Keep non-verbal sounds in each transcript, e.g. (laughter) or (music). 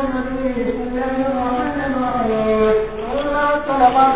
النبي بسم الله الرحمن الرحيم. إنا صلوات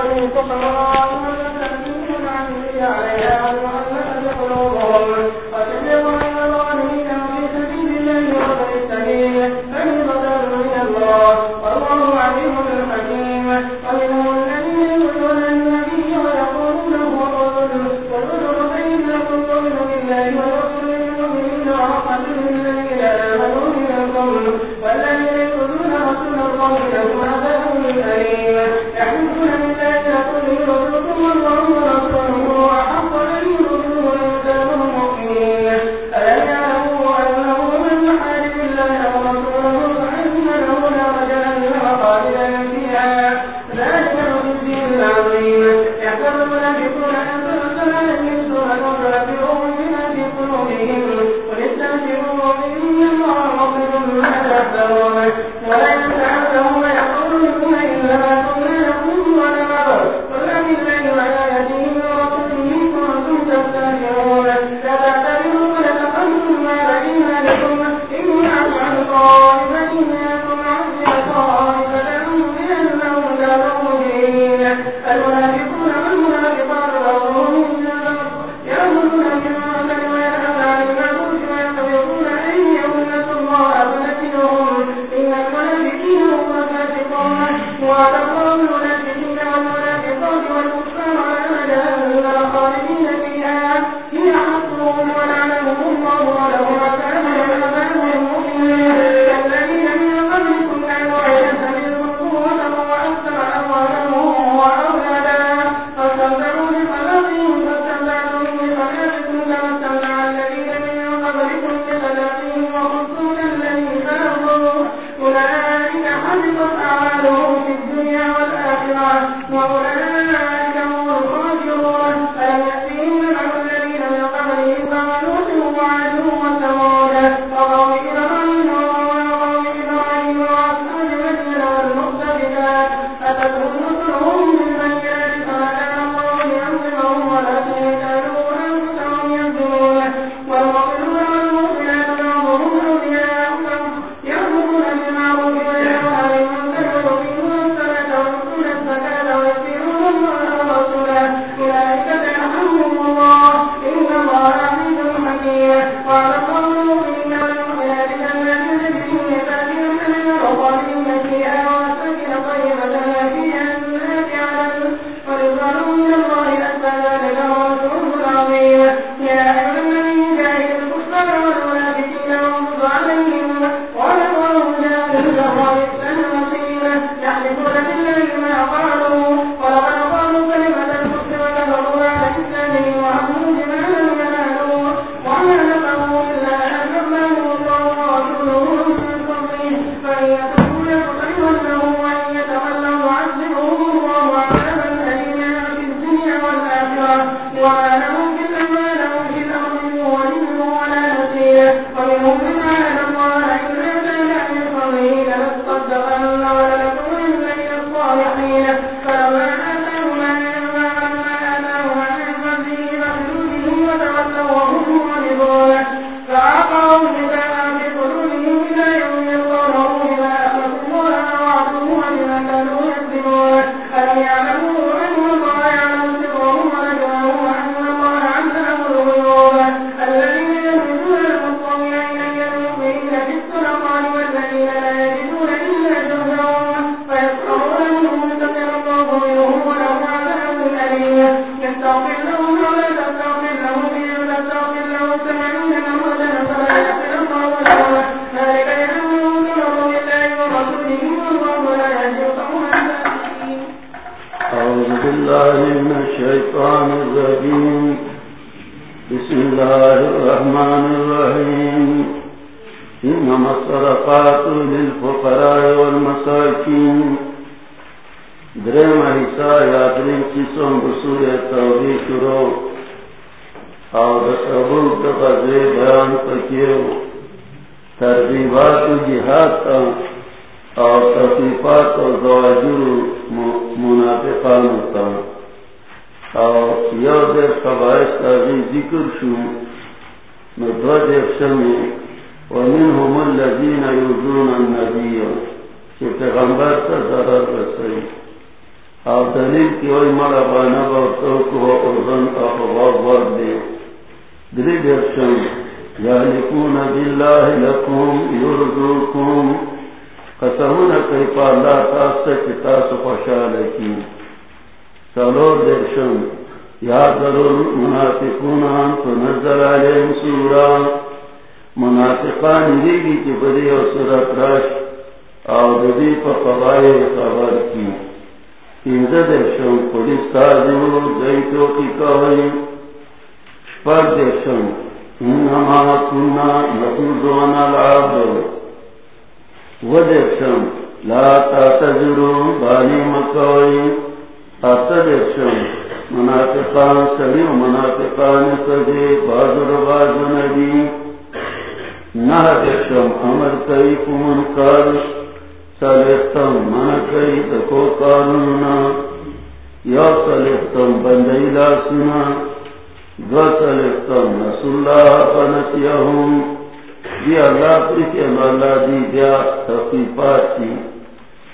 بالله من الشيطان الرجيم. بسم الله الرحمن الرحيم. إنما الصدقات للفقراء والمساكين. درم حصہ یا درم قسم رسول توحید شروع او د سبب د غزې بیان پکېو ترغیبات جهاد ته اور تصیفات اور زواجر منافقان ہوتا اور یو دیو قبائش کا بھی ذکر شو نو دو دیو شمی ومنهم الذین یوزون النبی کہ پیغمبر تا ضرر رسائی. اور دلیل کی وی مالا بانا باوتو کو ارزن اخواب ورد دیو دلی دیو شمی یعنی کون باللہ لکم یرزوکم قسمون کئی پا اللہ تاستا کتاس خوشالکی سلور درشن یا ضرور منافقون تو نزل علیہم سورا. منافقان دیگی کی بدی و سورت راش او دی پا قبائے خبر کی انزا درشن پولیس تازیو زیتو کی کوئی شپر درشن انہما کننا نخوزوان العبد و درشن لا تاتجرو بانی مکوئی اتدرشن منافقان سری و منافقان سجے بازر بازو ندی نہ دشم امر کئی کمن کر سلیختم من کئی دکو قانونا یا سلیختم بندئی لاسنا دو سلیختم نسو اللہ فنسیہم. دی اللہ پریکی اللہ دی دیا تخیفات کی۔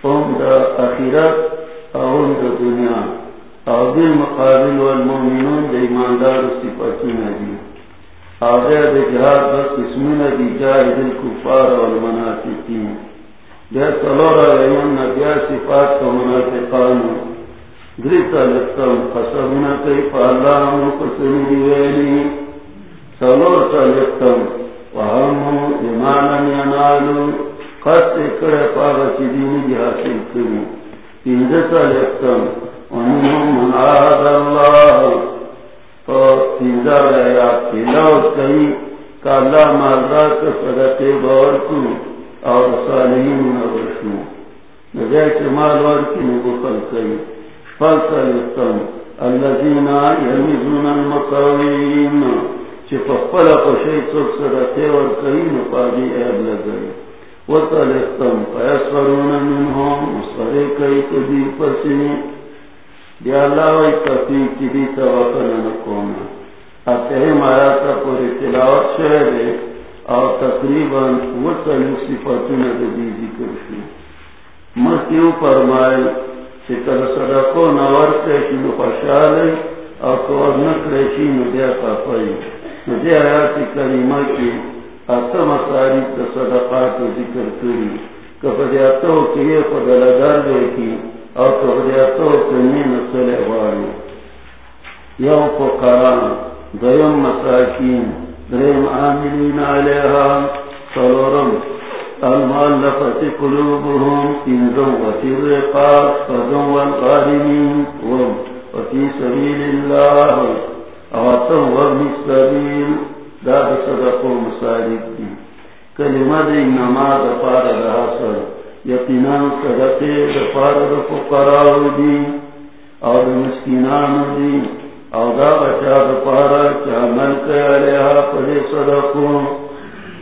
ام دا اخیرت اون دا دنیا۔ او دی مقابل والمومنون دی ایماندار صفتون دی آغیر دی جہاد بس اسمون دی جاہد الکفار والمنافقین۔ بیا سلورا ایمان نبیا صفات کا منافقان۔ دریتا لکتم قصبنا کئی پا اللہ مقسم دیوینی سلور تا لکتم وہمو ایمانا ینالو قصد کرے پاگا چی دینی جی حاصل کرو انجتا لکتم ومنهم من عاد الله فإنذر آيات تلاوت کئی کہ اللہ مالدار کا صدقے باور کو اور صالحین نورشو نجائے کے مال ورکی نبخل کئی فلسلتم الذین یمیزون المقاوین چی فقبل قشی سب صدقے ورکی نفادی عیب لگئی. وطلقتم فیسرون منهم مصرے کئی کدی پسنی یا اللہ وی تفیق کی بھی توقن نکونا. اتہی مارا تا پوری تلاوت شہر دے، اور تقریباً وطلی صفتون دی ذکر شو. مستیو فرمائے چکر صدقو نور کشی نو خوشحالی اور کور نکرشی نو دیا خفائی نو دیا کریمہ کی اتم ساری تا ذکر کری کفدیاتو کیے خدلدار دے کی او تو تنین سلے واری یو فقران دیم مساکین درم عاملین علیہا سلورم المالفت قلوبهم انزم وفی الرقاب فدم والغارمین وفی سبیل اللہ اواتم وابن السبیل داد صدق و مسالک دی کلمہ دی نماز پار رہا سر یقیناً صدقے دفار دفقراو دی او دا مسکنانو دی او دا بچا دفارا چا ملک علیہا پدے صدقو.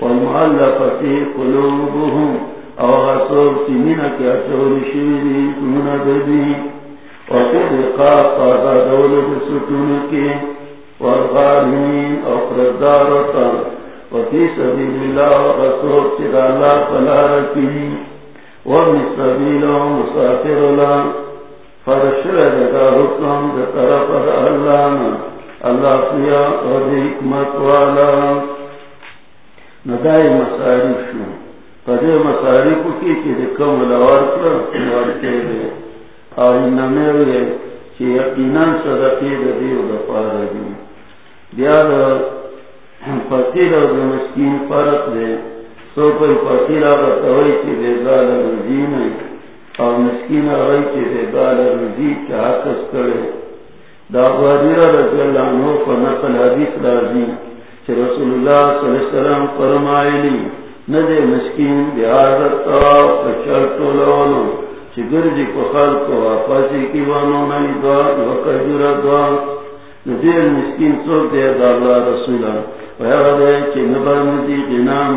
والمعلفتی قلوبهم. او غصوب تیمینا کیا چوری شویدی کمنا دی وقت اقاق آدھا دولت ستون کی والغارمین او قردارتا وفی سبیل اللہ غصوب تیرا اللہ فلا رکی وابن السبيل ومسافر الله فرشل لك حكم ذكر فر الله الله فيا ودي حكمت والا. ندائی مسارف شو قدر مسارف کی چی دکم لور کر ورکے دے اور انمی ہوئے چی یقینا صدقی دی و دفار دی دیا دا فقیر و مسکین فرق دے سو کوئی فقیر آگا توئی چی دے گال رضی نہیں اور مسکین آگئی چی دے گال رضی چی حقس کرے۔ دا غادر رضی اللہ عنہ پر حدیث رازی چی رسول اللہ صلی اللہ علیہ وسلم فرمائلی، ندے مسکین دے آزر تواف لولو چی گرجی کو خلق و آفاسی کی وانو نئی دعا وکر دعا۔ ندے مسکین سوک دے دا اللہ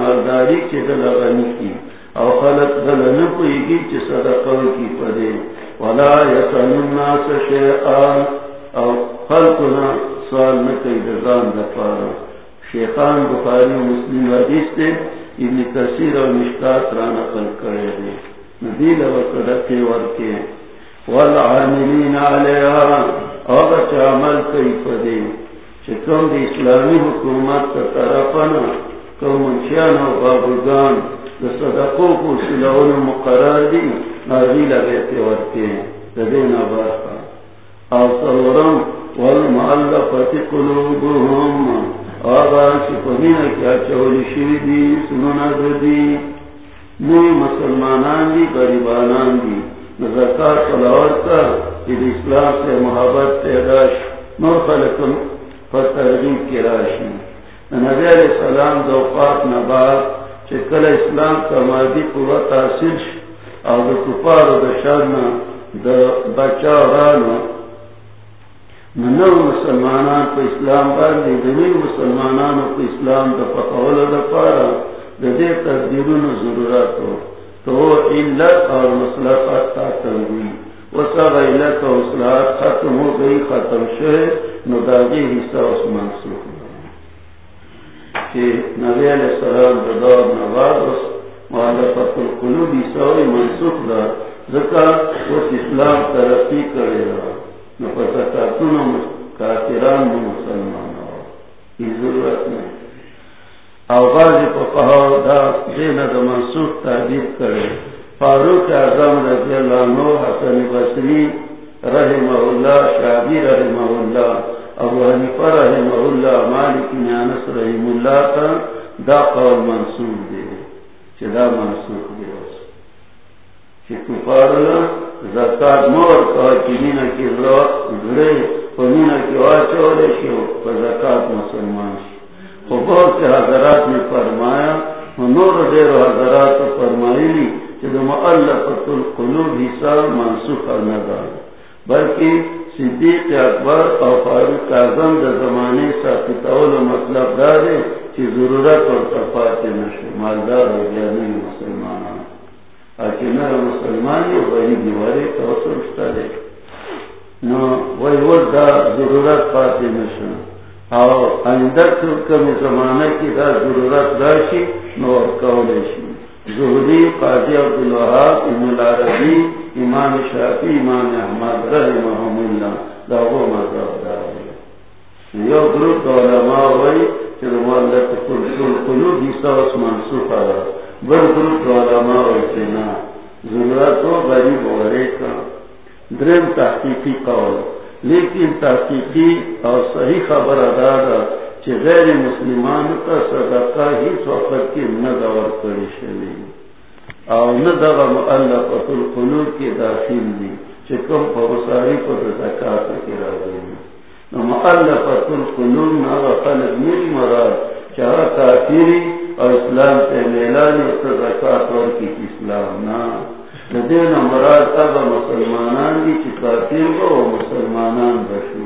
مرداری کی او خلق دل نپوئی گی چی کی پدے۔ ولا یسن الناس شیعان او خلقنا سوال نکی دزان دفارا۔ شیخان بخاری مسلم حدیث تے ابن کثیر و مشکات را کرے دے۔ ندیل و صدقی ورکے۔ والعاملین اغا چا عمل کئی پدے چکم دی اسلامی حکومت تا طرفنا کم منشیان و بابگان دا صدقو کو سلعون مقرار دی ناغیل بیتے ورکے دین آبارکا او صورم والمعلقت قلوبهم آغا چپنین کیا چولی شوی دی سنونا دی۔ نوی مسلمانان دی، غریبانان دی۔ کا اسلام سے محبت پیداش نور خلقن کی راشی نبی علیہ السلام دو پاک نباد چکل اسلام کا مادی قوت حاصل او دو کفار و دو شرنا بچا رانو نو مسلمانان کو اسلام باندې د نوی مسلمانانو کو اسلام د پخول د پاره د دې تدبیرونو ضرورت تو علت اور مصلحت تا تنوی وسغ علت او مصلحت ختم ہو گئی، ختم شوه نو حصہ اوس منسوخ چې نبی علیہ السلام د نواز اوس مخالفت القلوب حصہ منسوخ ده اسلام ترقی کړی کافران مسلمان ضرورت نہیں۔ آواز دا دین دا منسوخ تعبیر کرے. فاروق اعظم رضی اللہ عنہ، حسن بصری رحمہ اللہ شادی رحمہ اللہ، ابو حنیفہ رحمہ اللہ، مالک نانس رحم اللہ کا دا قول منسوخ دے. چدا منسوخ دے اس چی کفارنا زکات مور کہا چی مینا کی زرے پا مینا کی واچو لے شو پا زکات مسلمان شی. خو بہت سے حضرات نے فرمایا نور دیر حضرات فرمائی لی چی دو مؤلفت القلوب حصہ منسوخ نظر بلکہ صدیق اکبر او فاروق اعظم دا زمانے کا ساکتاول مطلب دارے چی ضرورت اور تفاتی نشو، مالدار ہو گیا، نہیں مسلمان مسلمانان مسلمان غریب تو سوچتا نو، وہی وہ ضرورت پاتے نشن اور اندر کمی زمانہ کی دا ضرورت راشی نو ظہری قاضی عبدالوہاب ام العربی، امام شافی امام احمد رحمہم اللہ، دا وہ مذہب دار یو گروپ علماء ہوئی کہ قلوب حصہ اس منصوب آرہا ضرورت ہو غریب کا۔ درم تحقیقی قول۔ لیکن تحقیقی اور صحیح خبر ادا کہ غیر مسلمان کا صدقہ ہی وقت کی نہ دور کری شلی اور نہ دغا مؤلفت القلوب کی داخل دی چکم پوساری کو زکات کی راضی نو مؤلفت القلوب نہ خلق مل مراد چاہ کافری اور اسلام سے میلانی زکات اور کی اسلام نا۔ دین مراد اب مسلمانان دی چکاتیر کو مسلمانان بشو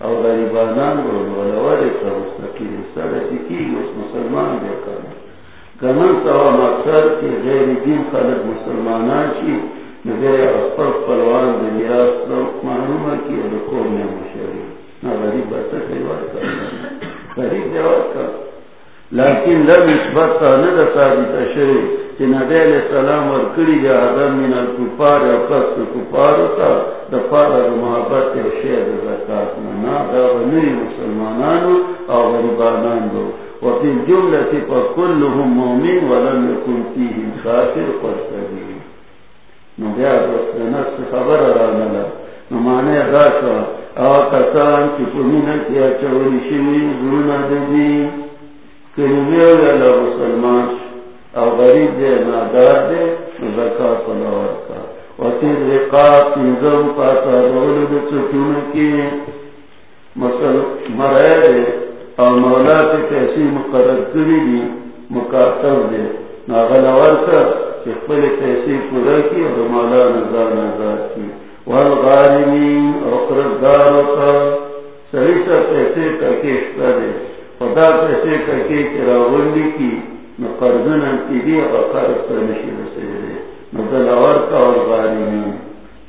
اور غریبانان کو ولور کا مستقیل سڑکی کی اس مسلمان دے کر سوا مقصد کے غیر دین خالد مسلمانان کی میرے اپر پلوان دنیا معلوم ہے کہ رکو میں مشہور نہ غریب بچہ غریب جواب کر لیکن لم اثبت ند ثابت شری کہ نبی علیہ السلام اور کڑی جا آدم من الکفار یا قصد کفار تا دفار دا محبت یا شیر زکاة نا دا غنی مسلمانانو او غریبانان دو وفي الجملة فكلهم مؤمن ولم يكن فيهم خافر قد سبيل نبي علیہ نفس خبر رانا نو معنی غاشا او کسان کی پرمینہ کیا چوری شوی زرنا مسلمان او غریب دے دے نادار کا رقاب پاتا رول دے چکون کی. دے مولا کے کیسی مقرر کری دی مکاتب دے. ناغلوار کا پورا کی اور مولا نظار نظار کی. والغارمین او قرصداروں کا صحیح سا پیسے کا کیش کرے خدا پیسے کر کے چرا ونڈی کی، نہ قرضن کی دی اور قرض پر نشی رسے نہ دلاور کا اور غاری میں۔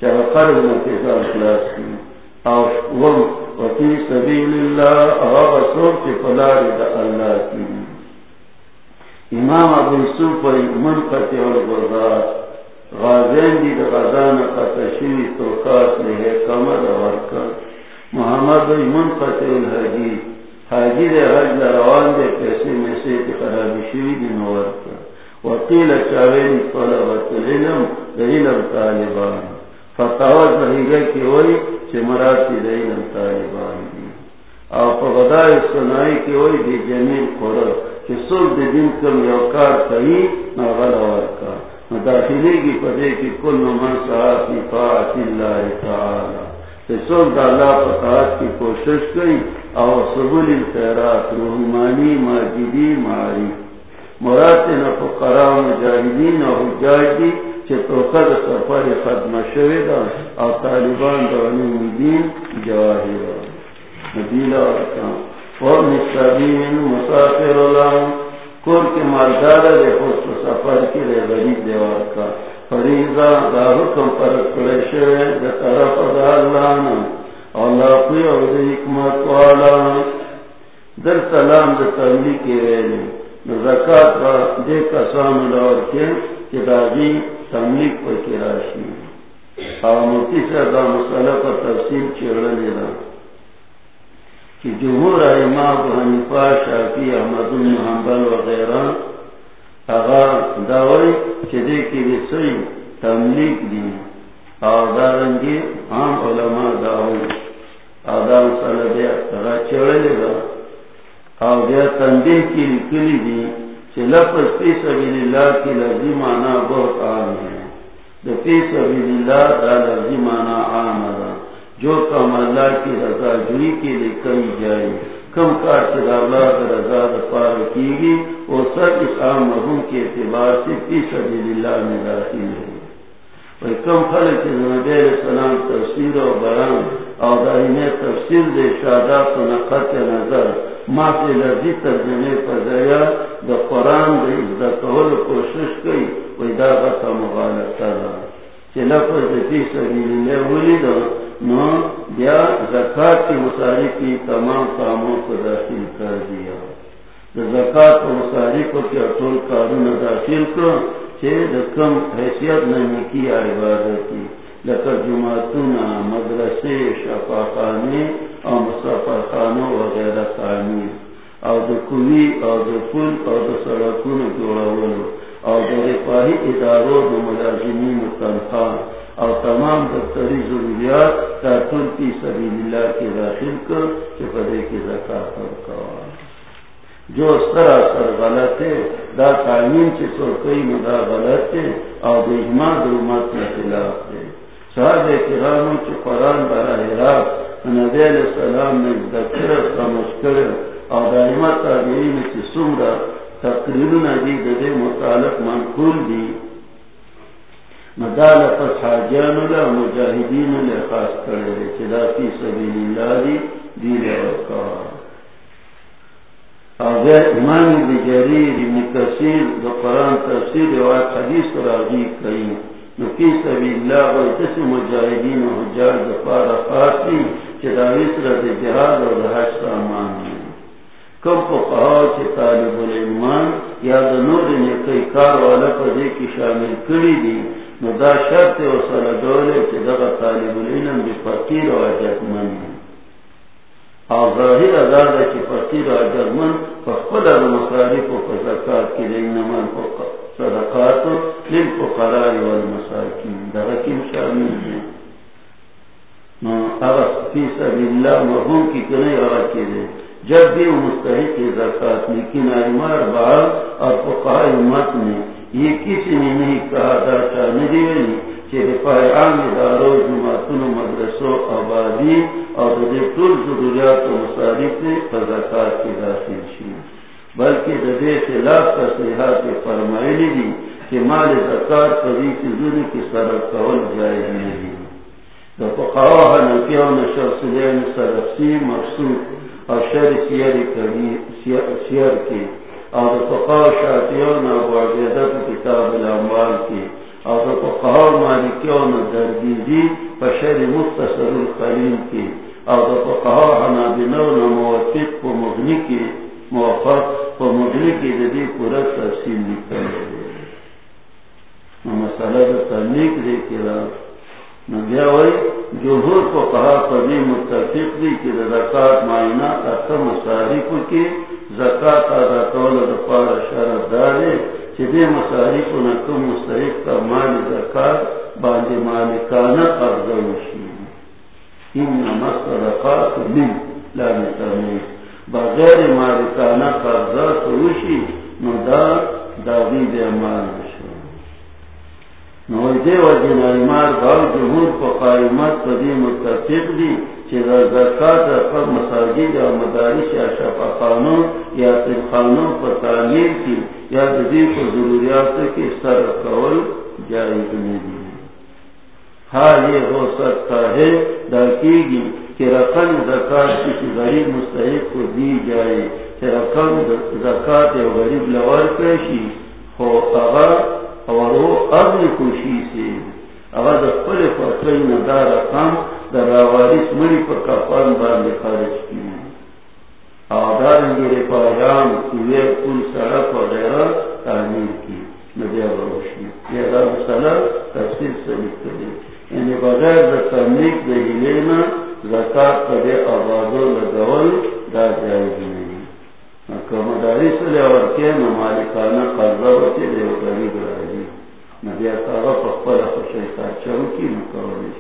چاہے قرض نہ کے ساتھ خلاص کی۔ اور وہ وفی سبیل اللہ اور رسول کے فلار دا اللہ کی۔ امام ابو یوسف پر من قطع اور بردار والدین دی غزان قطشوی تو خاص لے کمر ورکا محمد منقطع الحجی حاجی دے حج لروان دے، پیسے میں سے خرابی شوی دی نورکا وقیل چاویل طلبت العلم علم طالبان. فتاوہ ظہیرہ کی ہوئی چھ مراتی دے علم طالبان دی. او پا غدای سنائی کی ہوئی دی جمیل خورا چھ سل دی دن کم یوکار کئی ناغل ورکا. مداخلی کی پدے کی کل من صحافی فاعت اللہ تعالی. سول اللہ پتاعت کی کوشش کی او سبول الخیرات، روحمانی، ماجدی ماری مرات نفقراء مجاہدین او حجاجی چھ سفر ختم شویدہ او طالبان دا علم دین جواہی را نبیلہ ورکان مسافر اللہ کور کے مالدار دے خود سفر کی رے غریب دیوار کا۔ فریضہ دا حکم پر کلیشے دے طرف دا اللہ نا اللہ کوئی اور دے حکمت والا. در سلام دے تنبی کے ویلے زکاة با دے کسان لور کے کہ دا جی تملیک پر کی راشی اور ملتی سے دا مسئلہ پر تفصیل چیڑا لے رہا کہ جمہور حنیفہ شافی احمد المحمبل وغیرہ دعوی چدے کی بھی تملیغ دی دارنگی عام علماء دیا گا دیا تنبیہ کی لکلی دی لفظ فی سبیل اللہ کی لفظی معنی بہت عام ہے فی سبیل اللہ دا لفظی معنی عام ہے جو کم اللہ کی رضا جوئی کے لیے کئی جائے کم کا اللہ کا رضا پار کی گی وہ سب اس عام مرحوم کے اعتبار سے فی سبیل اللہ میں داخل ہے اور کم پھل کے نبی سلام تفسیر و بیان اور دائنے تفصیل دے شادات و نقط نظر ماں سے لفظی ترجمے پر گیا دا قرآن دے دا قول کوشش کی وہی دا کا مغالطہ رہا چلا پر فی سبیل اللہ ولی دا زکات کی مساری کی تمام کاموں کو داخل کر دیا۔ زکات کو مساری کو کیا قانون داخل کرو کم حیثیت نہیں کی عبادت کی لکر جماعتنا مدرسے شفا خانے اور مسافر خانوں وغیرہ تعمیر۔ اور دو کوی اور دو پل، اور دو سڑکوں جوڑا اور دو رفاہی اداروں دو ملازمین تنخواہ۔ اور تمام دفتری ضروریات کارکن کی سبیل اللہ کے داخل کر کہ پدے کی زکات جو سراسر غلط ہے، دا تعمیر سے سو کئی مدا غلط ہے اور بےما درمت کے خلاف ہے۔ صاحب کراموں کے قرآن براہ راست نبی علیہ السلام نے دفتر سمجھ کر اور دائمہ تعبیر میں سے سمرا تقریر ندی دے متعلق منقول دی۔ مدال پس حاجان اللہ مجاہدین اللہ خاص کرے رہے چدا فی سبیل اللہ دی دیر اوکار اگر امام بجریر ابن کثیر دو قرآن تفسیر و حدیث راضی کئی، نو فی سبیل اللہ و اتس مجاہدین و حجار دفار خاصی چدا وسر دی جہاد و دہش سامان کم کو کہا کہ طالب الایمان یا دنور نے کئی کار والا پدے کی شامل کری دی نو دا شرط و سر دولے چی دغا طالب العلم بی فقیر و عجت من او ظاہر ازادا چی فقیر و عجت من فخفل دا مصارف و فزکات کی لین من صدقات لیل فقرار و المساکین. دغا کم شامل ہے نو اغا فی سبیل اللہ مرحوم کی کنی اغا کی دے جب بھی مستحق زکات لیکن ایمار بار اور فقہ امت میں یہ کسی نے نہیں کہا داتا نہیں، کہ مدرسوں، آبادی اور طول ضروریات و مصارف داخل شی۔ بلکہ جدے خلاف تصریحات فرمائلی دی کہ مال زکات کبھی کی ضروری کی سرک قول جائے نہیں فقاوہ نکیوں نے شخص سرفسی مقصود اور شر سیر سیر کی اور فقاو شاتیون ابو عبیدت کتاب الاموال کی، اور فقاو مالکیون دردیزی پشر مختصر الخلیل کی، اور فقہ فقاو حنابنون موفق کو مغنی کی موفق کو مغنی کی جدی پورا تفصیل نکل مسئلہ تبلیغ دے کے نبیا ہوئی جوہر کو کہا کبھی متفق دی کہ زکات معائنہ اتم مصارف کی زکات ادا شرط کا مال زکات باندې مالکانه قرض وشي من لا نتمي بغیر مالکانه قرض وشي نو دا داوی دې مال نو دې وجه نه مال باو جمهور په قائمت په دې متفق دي چې د زکات په مساجد او مدارس یا شفا قانون یا تر قانون په تعمیر کې یا د دې په ضرورت کې سره کول جایز نه دي یہ ہو سکتا ہے ڈاکی گی کہ رقم زکات کسی غریب مستحق کو دی جائے، کہ رقم زکات غریب لور پیشی ہو اگر اور وہ اپنی خوشی سے. اگر پل فصل ندا رقم در وارث مڑی پر کفن باندھ خارج کی. آدار میرے پایام کوئے پل سڑک وغیرہ تعمیر کی. ندیا بروشی یہ مسئلہ تفصیل سے لکھ کر یعنی بغیر دا تملیک دا ہلینا زکاة پدے لگول دا جائز نہیں. کہ مدارس لے ورکے نمالکانا قرضہ ہوتے وچے دے غریب راجی نبی اتاغا پخپل خوشی ساچھو کی نکولیش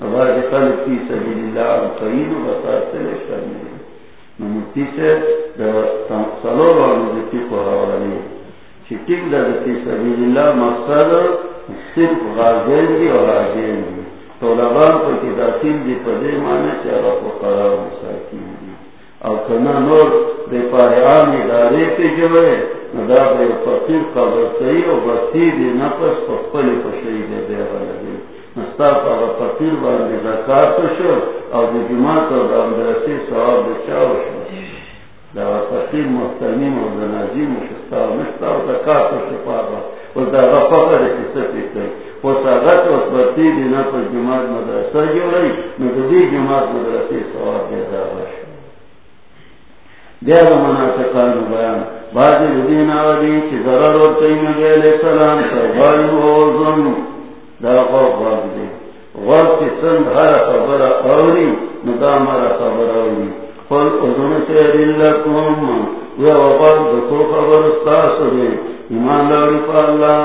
نباز خلق کی سبیل اللہ عرقین و بسات سے لے شامل نمتی سے دا سلور وانو دتی کو حوالی. چھٹک دا دتی سبیل اللہ مقصد صرف غازین دی اور راجین دی طولبان پر کی داخل دی پدے مانے چاہا کو قرار مساکین دی. اور کنا نور دے پاہیان ادارے کے جو ہے ندا بے فقیر قبر بسی دی نفس دی نستا فقیر شو جماعت چاو شو دا فقیر شو دا غفقر جماعت جماعت سواب دیدا باش دیا دا مناسقان بیان بعضی ردین آوری چی ضرر و تیم علیہ السلام سرغائی و وزن دا غوف غوف دی غوف کی سند ہر خبر آوری، نو دا خبر آوری. قل اذن سیر لکم ویا وقال دکو خبر استاس دی ایمان لوری پا اللہ،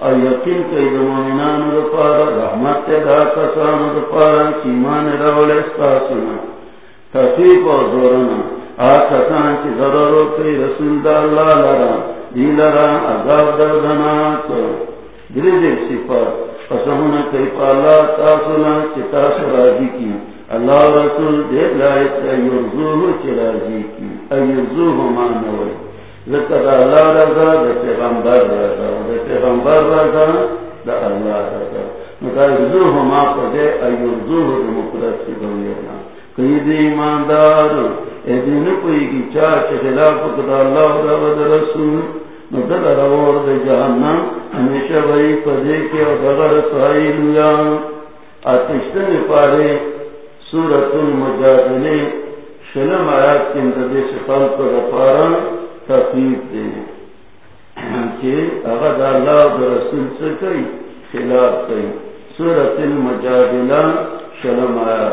اور یقین کئی دمومنان دپارا رحمت دا کسان دپارا چیمان رول استاسنا تفیق و زورنا. آکسان چی ضرورو کئی رسول دا اللہ لرا، دی لرا عذاب دلی صفات کئی پا اللہ تاسنا چی تاس کی. اللہ رسول دے لائت ایرزوہ چی کی. ایرزوہ مانوئی ذکر اللہ رضا، دا پیغمبر رضا. دا پیغمبر رضا، دا اللہ رضا. ما پدے ایرزوہ قید ایماندار ایدین کوئی کی چاچ خلاف کدا اللہ رسول روار جہنم، ہمیشہ بھئی پدے کے سائی لیا آتشتن پارے سورت المجادلے شلم آیات کے اندر سے خلق رفارا تفیق دے۔ کہ اگر اللہ و رسول سے کئی خلاف کئی۔ سورت المجادلہ شلم آیا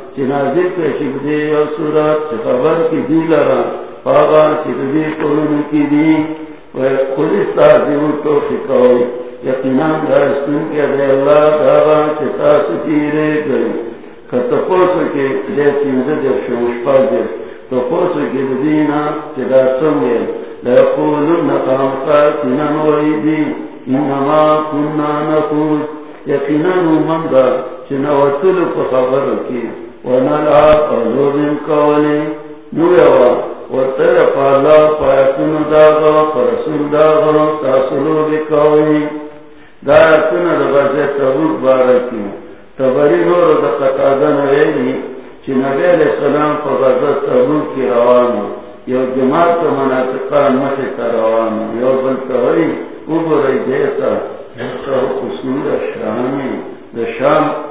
مناطقان چی نازل کے سورت خبر کی دی لرا پاگا چی دی۔ قرن کی دی و خلیس تازیو تو فکاوی یقینان دارستون کے دے اللہ داغا چی تاس تیرے گئی کتپوس کے دے چیزے دے شوش پا دے۔ تپوس کے دینا چی دا سنگے ليقولن قامقاتنا ويدي إنما كنا نقول يقنا من ذا شنوتل فخبرك ونلعب داغا داغا تاسلو دا تبری نور دا قطادن ویلی چی نبی علیہ السلام پا تبوک کی روانو یو جماعت کا منافقان مشی تا روانو یو بلتوری او دیتا شامی دا شام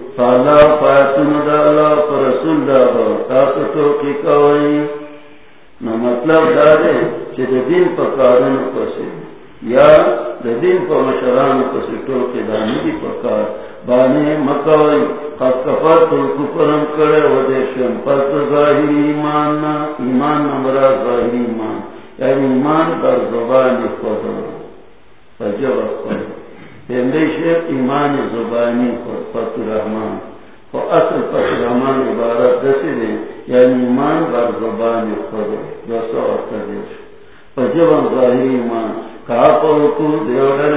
فالا فاتن دا الله پر رسول دا تاسو ته کې کوي نو مطلب دا دی چې د دین په کارونو پسې یا د دین په مشرانو پسې ټوکې دا نه دي په کار بانے مکوئی، قد کفرتم کفرم کرے و دیشن پس ظاہری ایمان نا، ایمان نمرا ظاہری ایمان یعنی ایمان در زبان خود فجب خود۔ یعنی ایمان زبانی خود فت رحمان. و اصل فت رحمان عبارت دسی دے یعنی ایمان در زبان خود دو سو اکدیش فجب ظاہری ایمان کاپو دیو ڈر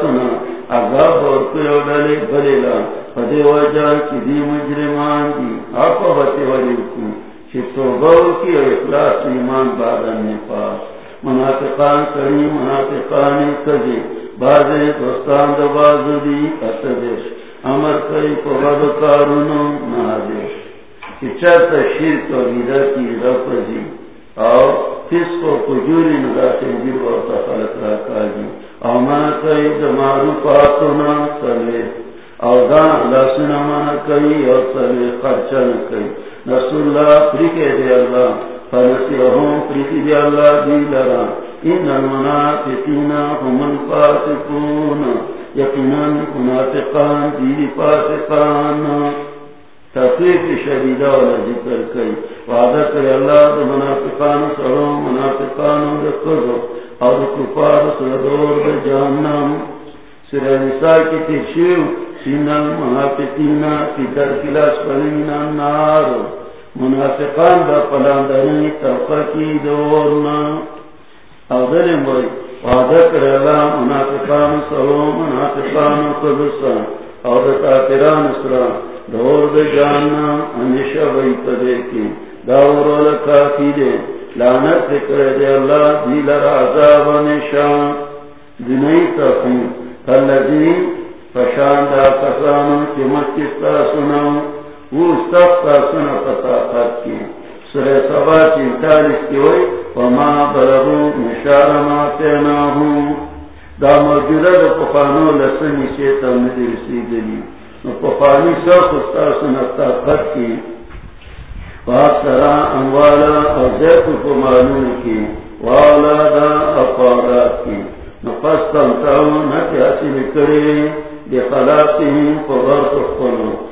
سنا اگا دیو ڈلے بلیلا پدے وجہ کی دی مجرمان دی آپ بتے ولی کو چتو بو کی اخلاص ایمان بادن نے پاس منافقان کری منافقان کجی بازے دوستان دو بازو دی اتدیش امر کئی کو رب کارونو نادیش کہ چرتا شرک و بیدتی رفضی اور کس کو کجوری ندا تنجیب اور تخلق رکھا جی او مانا کئی دا معروفاتونا سلے او دا لسنا مانا کئی او سلے خرچن کئی نسو اللہ پریکے دے اللہ فنسیہم پریکی دے اللہ ان المنافقین هم الفاسقون یقینا منافقان دی فاسقان شدیدہ والا ذکر کئی وعدہ کئی اللہ منافقان سرو منافقان دا اور کفار سردور جہنم سرہ نساء کی تشیو سین المنافقین کی درکلاس النار. منافقان دا پلاندنی تفقی دورنا. اور دلیم بھائی وعدہ کئی اللہ منافقان سرو، منافقان قضو سر اور دا کافران سرام دور دے جاننا، ہمیشہ وہی پدے کی. داور کافی دے. لانت کرے دے اللہ دیل عذاب نشان. دنئی تفیم فالذین فشان دا کسان کی مسکتا سنا وہ سختا سنا پتاقت کی سر سبا چنتالیس کی ہوئی، وما بلغو مشار ما تیناہوں دا موجودہ دا پخانو لسنی شیطا مدرسی دلی پانی سب استا سنتا خط کی۔ سرا اموالا اور زیت کو معلوم کی۔ والا دا افادات کی۔ نفستم تاو نتی حاصل کرے دی خلاقیم پبر پخپلو فستم تاکتم تاسو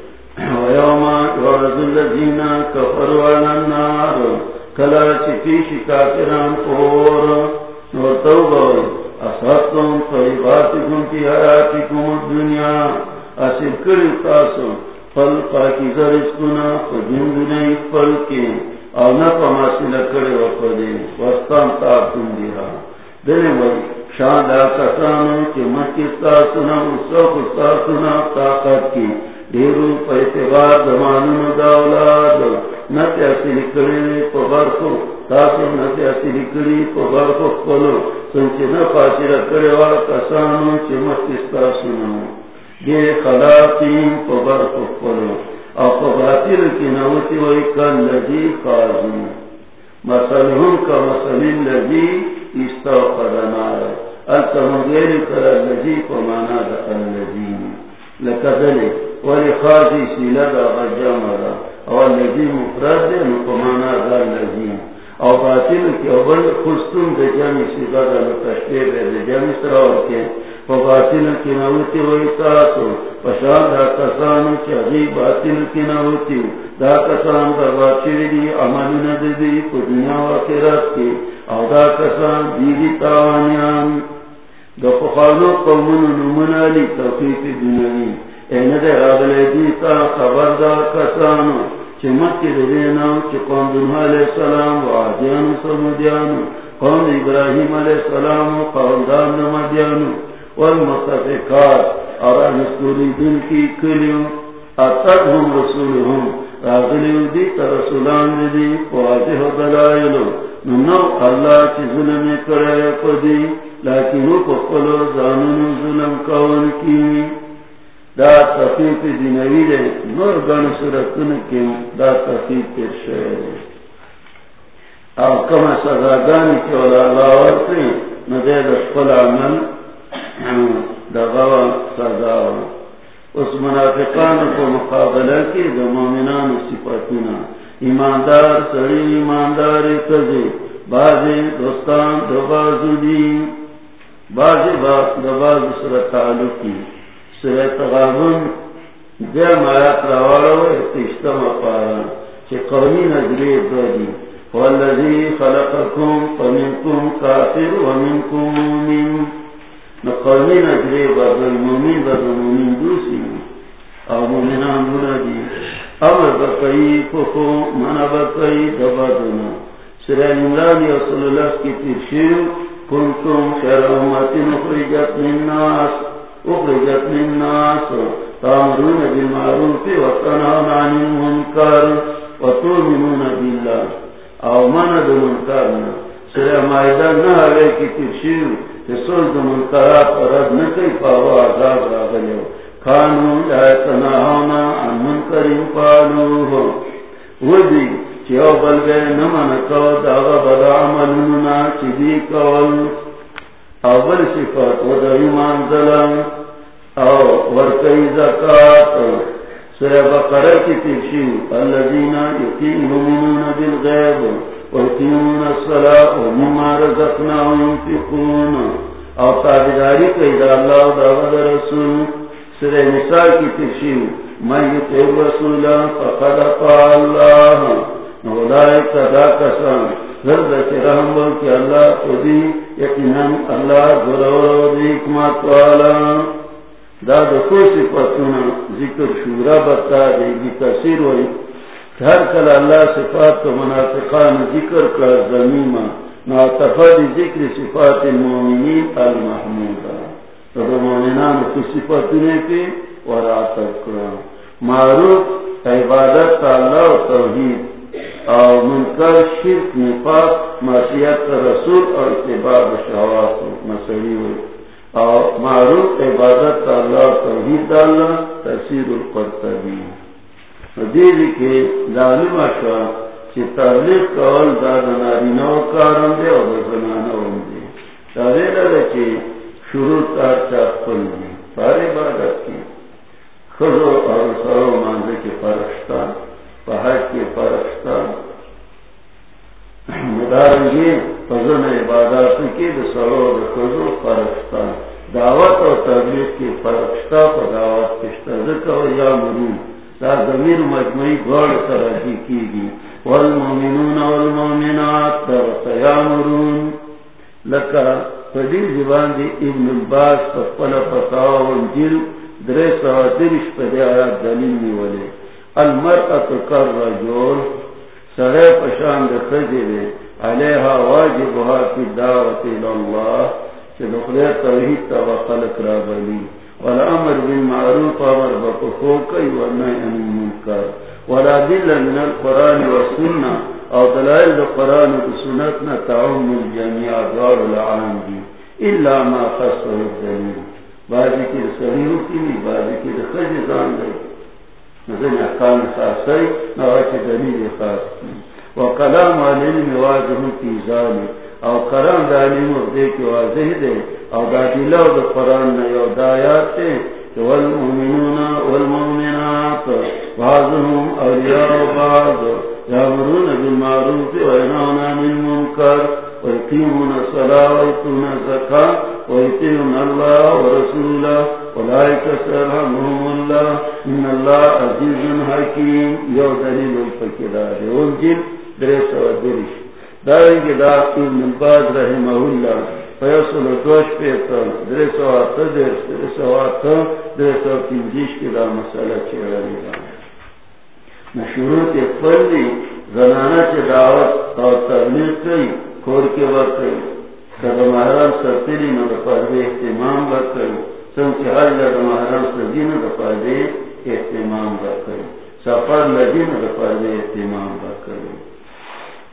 ہوئی ویوما یورد اللذین النار کلا چی پیشی کی حیاتکم الدنیا اصل تاسو پل پاکی پل کے او نا وستان شان دا طاقت کی دیرو پا اعتبار زمانون داولاد نتی اصل کری پا برخو تاسو نتی اصل کری پا برخو پلو سنچی نا پاسی کری والا کسانو چی مکی تاسونا یہ خلاقین کو برف کرو اور باطل کی نوتی وہی کل لگی قاضی مسلم کا مسلم لگی استا قدنا ہے۔ التمغیر کر لگی کو مانا دخل لگی لکدل ولی خاضی سیلا دا غجام را. اور لذی مفرد دے نکمانا دا لذی او باطل کی اول خستون دے جمع سیدہ دا نتشتے بے دے جمع سراؤ کے. پا باطل کی نوتی ہوئی ساتو. پشان دا کسانو چی عزی باطل کی نوتی دا کسان دا باطل دی عمل ندی پا دنیا و آخرت کی. او دا کسان دیدی تاوانیان دا پخانو قومن نمون علی توفیق دنیای دیتا خبردار کسانو، چی مکی دینا، چی قوم دنها علیہ السلام و آدیان سمودیان قوم ابراہیم علیہ السلام و قوم دان نمدیان والمتفقات، اور انسکوری دن کی کلیوں اتدهم رسولهم راغلیو دیتا رسولان دی واضح دلائلو، نو اللہ چی ظلم کرے پدی لیکن او پخلو زانون ظلم کون کی دا تفیق دینوی دے نور گن سرطن کی دا تفیق تیر شہر او کم سزاگانی کی اولا اللہ ورسی ندے دا خپل عمل دا غوا سزاو اس منافقان کو مقابلہ کی دا مومنان صفتنا ایماندار سری ایماندار کزی بازی دوستان، دو بازو دی بازی دو بازو سر تعلقی سر تغابن جرم آیات روارو اتشتم اپارا. چه قومی نجری دو والذی خلقکم فمنکم کافر ومنکم مومن. نقومی نجری بدل مومن بدل مومن دوسی او مومنان دونا دی امر بکئی پخو منا بکئی دبا دونا سرین عمرانی صلی اللہ کی ترشیو کنتم خیر امتین اخرجت من ناس. اخرجت من ناس تامرون بالمعروف وطنان عن المنکر وطومنون باللہ او منا دو منکرنا سرین مائدہ نہ کی ترشیو سول دو منکرات رد نکی پاو عذاب راغلیو کانو لا عن منکر قالوه. ودی چیو بلگے نمن کو داغا بدا عملنا چیدی کول اول صفات ودو ایمان ظلم او ورکی زکاة سورہ بقرہ کی تیشیو الذین یقیمون بالغیب ویقیمون الصلاة ومما رزقناهم ينفقون. او تابداری کئی دا اللہ و دا رسول. سر نساء کی تشیو من یتیب رسولا فقد اطاع اللہ. نولائک دا کسان. رحم کی اللہ خودی یقیناً اللہ ضرور حکمت والا۔ صفتنا ذکر شورا بتا دے گی ہوئی۔ ہر کل اللہ صفات تو منافقان ذکر کر زمیمہ ذکر صفات المومنین المحمودہ مومنان کی معروف عبادت اللہ و توحید۔ اور منکر شرک، نفاق، معصیت رسول اور اتباع شہوات مسئلی ہوئی۔ اور معروف عبادت اللہ توحید اللہ تفسیر القرطبی۔ دیر کے ظالم اشوا چی تبلیغ کول داد ناری نو کارم دے اور زنانہ ہوں دے تاویل ہے چی شروع تار چاک چاپل دی سارے عبادت کی۔ خزو اور سرو مانزے کے فرشتہ۔ پہاڑ کے مدارنگی، فضل عبادات کی دعوت اور تبلیغ کی فرشتہ پر دعوت کشتہ ذکر یا مرون زمین مجموعی گوڑ ترجی کی گی والمومنون والمومنات در یا مرون لکا فدی زبان دی ابن الباس پپل پتاو انجل درے سوا درش پدی آیات دلیل نیولے المرأت کر رجول سرے پشان دے خجی دے علیہا واجبها کی دعوت الاللہ چھ دخلے توحید تا وخلق را بلی، والامر بالمعروف امر بکفوکی ورنائی ان المنکر، ولا دل من القرآن والسنہ او دلائل دا قرآن دا تعوم الجميع دار العام دی الا ما خصر الدلیل۔ بعضی کی سریعو کی نی بعضی کی دا خج زان دی نظر احکام خاصی دلیل خاص کی وکلام علم واضح کی ظالی او قرآن دا علم دے کی واضح دے او دا دلو دا قرآن نا یو دایات تے والمؤمنون والمؤمنات، بعضهم أولياء بعض يأمرون بالمعروف وينهون عن المنكر ويقيمون الصلاة ويؤتون الزكاة ويطيعون الله ورسوله أولئك سيرحمهم الله إن الله عزيز حكيم يو دليل الفكرة والجن درس ودرش دارنگ دا ابن باز رحمه الله فیصل دوش پیتا درس واتا درس درس واتا درس واتا تنجیش کی دا مسئلہ چیرانی دا نشروط اقبلی زنانہ چی دعوت اور تبلیغ کئی. کور کے وقت کدا محرم سرطلی نو دفار دے احتمام بکر سن چی حج لگا محرم سرطلی نو دفار دے احتمام بکر سفر لگی نو دفار دے احتمام بکر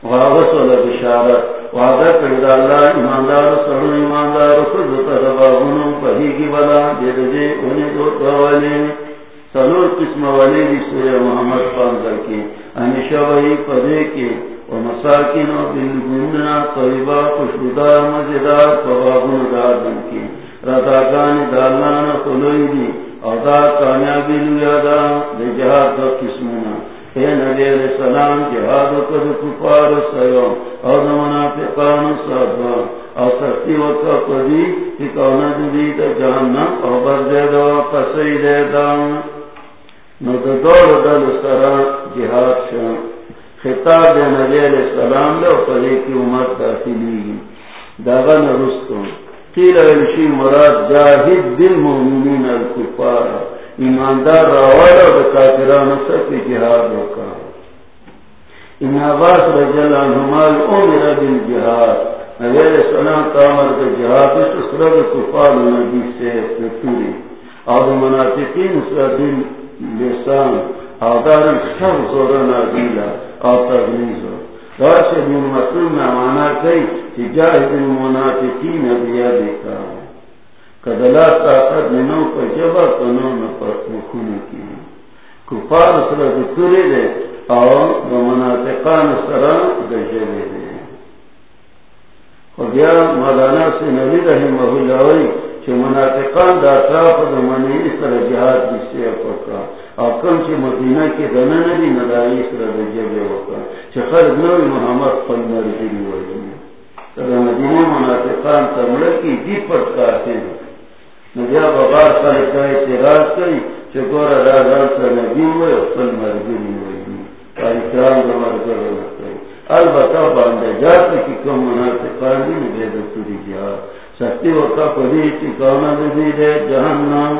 وعدت والا بشارت وعدہ پیدا اللہ، ایماندار سرن ایماندار خود تربابن پہی کی بلا دے دے انہیں دو توالی سلور قسم والی دی سورہ محمد پانزر کی ہمیشہ وہی پدے کی ومساکین و بالگننا طیبہ خوشبودار مزیدار پوابن دادن کی. رداگان دالان خلوئی دی او دا کامیابی لیا دا دے جہاد دا قسمنا اے نبی علیہ السلام، جہاد کر کفار سیو او دا منافقان سادوا. او سختی وقت پدی کہ کونا دی دا جہنم. او بردے دا پسی دے نو دا دور دل سرا جہاد شا خطاب نبی علیہ السلام لے پدی کی امت داخلی داغن رستو قیل علشی مراد جاہد دل مومنین الکفار۔ ایماندار راوڑا دا کافران سکی جہاد روکا ان عباس رجی اللہ عنہمال امر بن جہاد نبی علیہ السلام تامر دا جہاد اس سرد کفار نبی سے فتوری اور منافقین سرد لسان۔ آدار سب مسلم کئی جاہد المنافقین بیا دیکھا. کدلا طاقت ننو پر جبا کنو کی. کفار سر دکتوری دے منافقان دے. مولانا سے نبی رحمہ اللہ وی چھ منافقان دا اطراف دا منی سر جہاد پکا. اور کم چھ مدینہ کے دنہ نبی ندائی سر دجلے وکا چھ خرد نوی محمد پل مرضی مرجلی وی سر مدینہ منافقان تملکی دی پر کاتے ہیں نبیا بغار خلق کئی اعتراض کئی چکورا رازان سا نبی ہوئے اصل مرگری ہوئی کاری کرام دا مرگر ہوئی البتا باندے جاتا کی کم منافقان دی نبی دکتو دی جہاد سکتی وقتا پدی چی کونا دی دے جہنم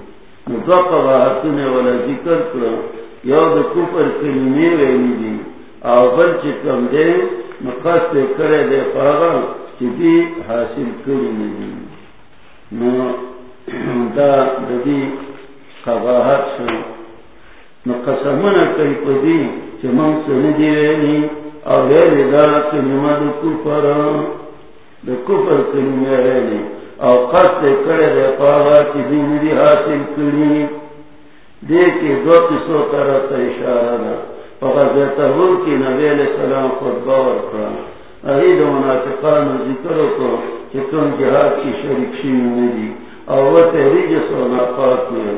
ندو قواحتنے والا ذکر کرو یو کفر او بل مقصد کرے دے پاگا کی حاصل کری ندی نو (clears throat) دا شو نو کئی پدی چه من سندی ویلی او ویلی دا کلمه دا کفر کفر او قصد کرے دے پاگا چی دین دی حاصل کری۔ دیکھے دو قصو طرح تا اشارہ دا فقط تحول کی نبی علیہ السلام خود باور کرا۔ اہید منافقان ذکر کو چکن جہاد کی شریک شیمی ندی اور وہ تحریج سونا پاک میں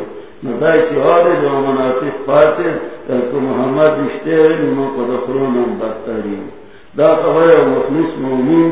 ندائی چی اور جو منافق پاتے تلکو محمد اشتے نمو کو دخلون ہم بدتری دا خبر مخلص مومین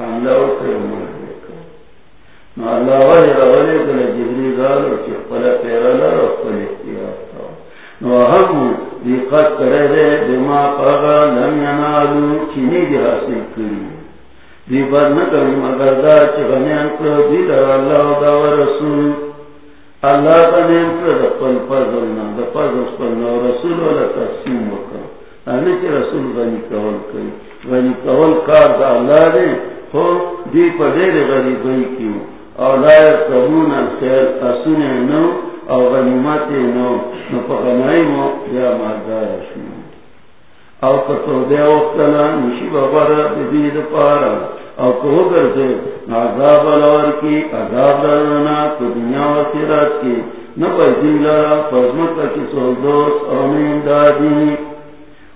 حملہ دیکھا نو اللہ وحی کل جبری دالو قل قل اختیار تاو نو کرے دے لم چینی دی حاصل کری۔ دی مگر دا چی غنیان کرو دی در اللہ دا و رسول۔ اللہ غنیان کرو دا دا رسول وکر۔ چی رسول غنی کول کری۔ غنی کول کار دا اللہ دے خو دی پا دیر غریبی کیو او لا یقبون الخیر اسون نو او غنیمت نو نو پا غنائی مو یا مادار شنو او پتو دے وقتنا نشی ببر بدید پارا او کہو گردے عذاب الور کی عذاب لرنا تو دنیا و سیرات کی نبا دیلارا فضمتا کی سوزوس او من دادی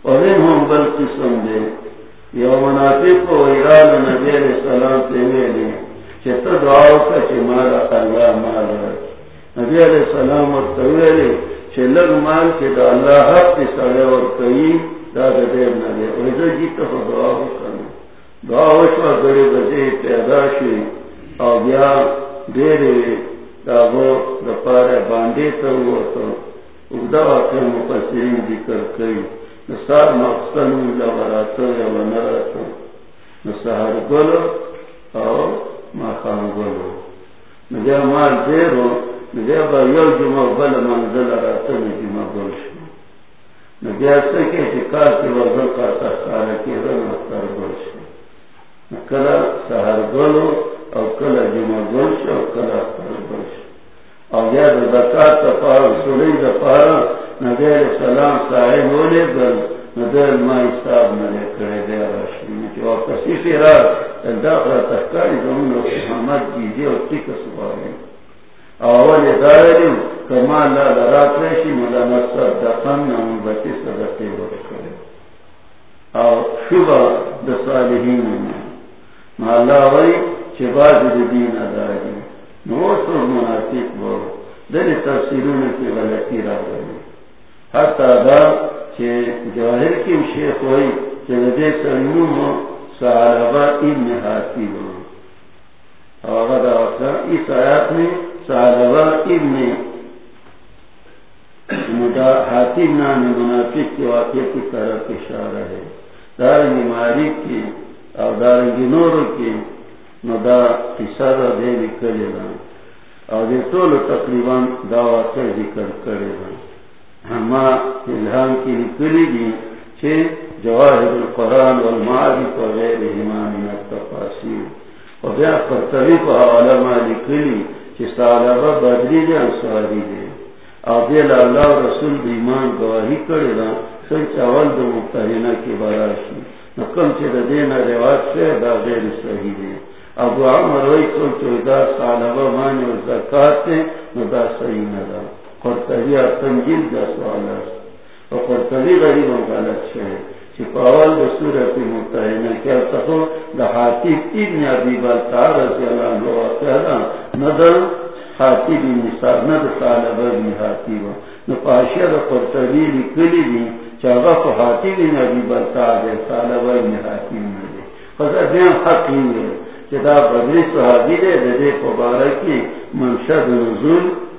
اور انہم بل قسم دے یو منافق و ایران نبی علیہ السلام سے تیمیلی چھتا دعاو کا چھ مارا اللہ مال نبی علیہ السلام و تویلی چھے لگ مال کے دا اللہ حق تی سڑے اور کئی دا دا دیر نبی ویزا جیتا خو دعاو کرنا دعاو شوا گری بزی پیدا شوی۔ او بیا دیری دا گو دا پارے باندی تا ہوا تا اگدا واقع مقصرین ذکر کئی۔ نصار مقصن لغراتا یا ونراتا نصار گلو او ما گلو. نجا مال دیرو نجا با یو جمع بل منزل راتا نجمع گل شو نجا سکے کی وزن قاتا کی رن اختار گل شو سہر گلو او کلا جمع گل شو کلا اختار گل شو او یا دا زکاة دا پارا نبی علیہ السلام صاحب ہولے گل ندر ما حساب نلے کرے دے راشی نکی واپسی فیرا داخل تحکاری زمون و محمد جیدی و تیک سباری اول داریم کما لا لرات ریشی ملا مصر دقن نمون بتی صدقی ور کرے۔ او شبا دا صالحین ما اللہ وی چه باز دین اداری نوصر مناسب بور دلی تفسیرون کی غلطی را گئی حتی دا چه کی شیخ ہوئی چه ندے سنون ہو ابن حاتیب او اگر دا اس آیات میں ابن مدا حاتیب منافق کی واقع کی طرف اشارہ ہے. دارنگی کی او دارنگی نورو کی نو قصہ دا دے دا. او دے طول تقریباً دا واقع ذکر کرے دا. ہما الہام کی لکلی دی چھے جواہر القرآن والمعارف و غیر ایمان من التفاصیل. و بیا پر طریق علماء لکلی چھے سالبہ بدری دے انسواری دے او دیل اللہ رسول دی ایمان گواہی کرے دا سنچ اول دا مقتحینہ کی براشی. نکم چھے دا دینا رواج سے دا غیر صحیح دے ابو عمر وی کل دا سالبا مانی و زکاة تے نو دا صحیح ندا قرطبی تنجیل دا سوال است. و قرطبی غریب و غلط شہر چی پاول دا صورت متحنہ کیا تخو دا حاتیب ابن عبی بالتا رضی اللہ عنہ واقع دا ندر حاتیب نصاب ند سالبا ابن حاتیب نو پاشیا دا قرطبی لکلی دی چاگا کو حاتیب ابن عبی بالتا دے سالبا ابن حاتیب ندے خدا دیان حق ہی ہے. چدا بدری صحابی دے دے دے مبارکی منشد نزول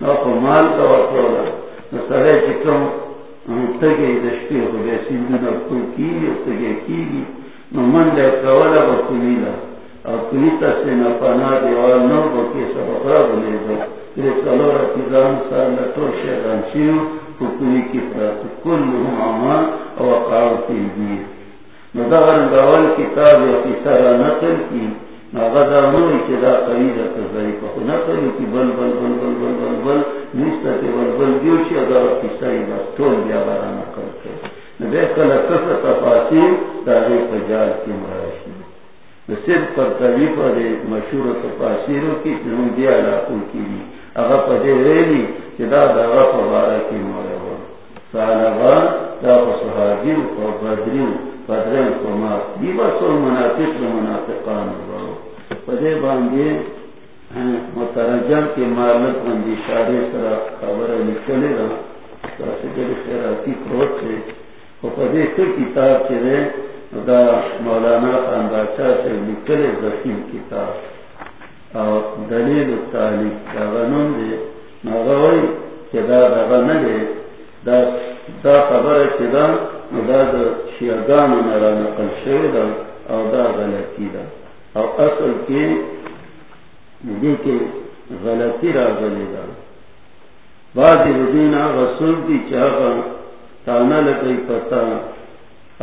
ناکو مال دوا کولا نسره چه کم تگه دشتی خو بیسیدن اکتو کیگی تگه کیگی نو من لے کولا با کنیلا او کنیتا سے نپانا دیوال نو با کیسا بخرا بلیزا تیرے سالور اتیزان سار لطو شیطان شیو کو کنی کی پرات کل هم عمان او اقاو تیزیر ندغن دول کتاب یا کسر نقل کی نغدا نوی چی دا قریدہ تزائی پخو نقل کی بل بل بل بل بل بل بل نیستا تی بل بل دیو چی بس تول بیا نبی کلا کفر تفاصیل دا پجال کی مراشی پر پر مشہور تفاصیلو کی نون دی علاقوں کی دی چی دا دا پبارا کی مراشی سالبان دا پا بدریو منافق منافقان پدے باندھے مترجم کے مالک بندی شارے سرا خبر نکلے گا خیراتی کروٹ سے پدے سے کتاب چلے دا مولانا خان سے نکلے زخیم کتاب. اور دلیل تعلیم کا غنون دے نغوی کہ دا دا نہ دا دا خبر ہے دا دا دا شیعگان نرا نقل شوی دا او دا غلطی دا او اصل کی دی کے غلطی را غلی دا بعد دین رسول دی چاہا تانا لگئی پتا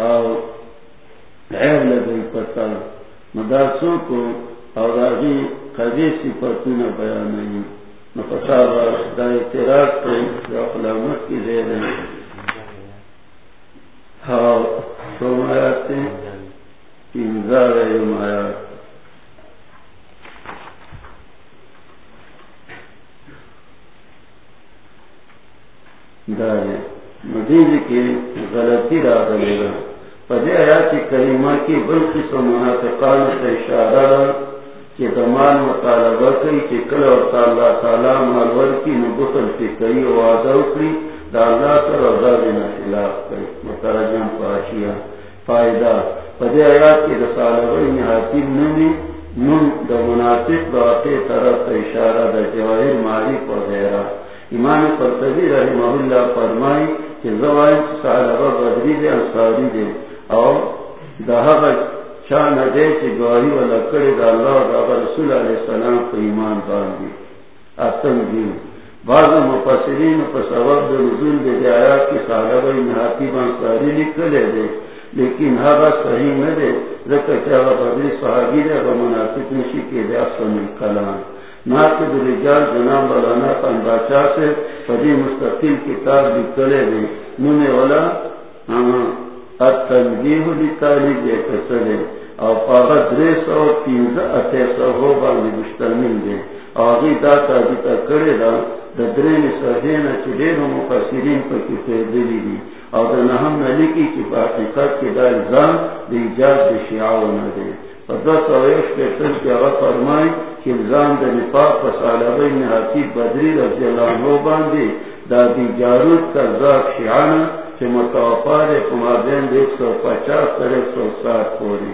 او عیب لگئی پتا. مدارسوں کو او راگی قدی صفتون بیان نہیں نفصابہ دا اعتراض پر دا اخلامت کی زیر ہے ہاں سو مایا تین تین ہزار ہے مایا. مدیز کی غلطی را دلے گا پدے آیات کریمہ کی بلکہ سو منافقان سے اشارہ کہ دمان مطالبہ کئی کہ کل اور تعالیٰ تعالیٰ مالور کی نبتل کی کئی وعدہ اکری دا اللہ سر اور دا دینا خلاف کئی مترجم پاشیا فائدہ. پدے آیات کی رسالہ نہاتی نمی نم دا مناسب باقی طرف اشارہ دا جواہر معریف وغیرہ امام قرطبی رحمہ اللہ فرمائی کہ زوائن صالحہ بدری دے انصاری دے۔ اور دہا شان دے چی گواہی والا کرے دا اللہ دا رسول علیہ السلام کو ایمان باندی اتن دیو بعض مفسرین پر سبب دے نزول دے دے آیات کی صالحہ انحاتی بانصاری لکلے دے۔ لیکن ہاں صحیح نہ دے۔ ذکر چاہا بدری صحابی دے اگر مناسب نشی کے دے اصلا کلام۔ ناقد رجال جناب مولانا خان بادشاہ سے فدی مستقل کتاب بھی کرے گئے۔ نونے والا تنظیم لکھالی دے کسلے اور پاگا درے سو، تین اتے سو ہو باندھی مشتمل دے۔ اور آگی داتا دیتا کرے دا درے میں سہین چلے نو مفسرین پر کسی دلی دی۔ اور دا نہم نلی کی کی حقیقت کے دا الزام دی ایجاد دی شیعہ نہ دے۔ فدہ سویش کے تل کے اغا فرمائی الزام دا نفاق فسالہ نحاتی بدری رضی اللہ عنہ باندی دا دی جارود کا ذاک شیعانا چھ متوفار کمابین ایک سو پچاس تر ایک سو سات پوری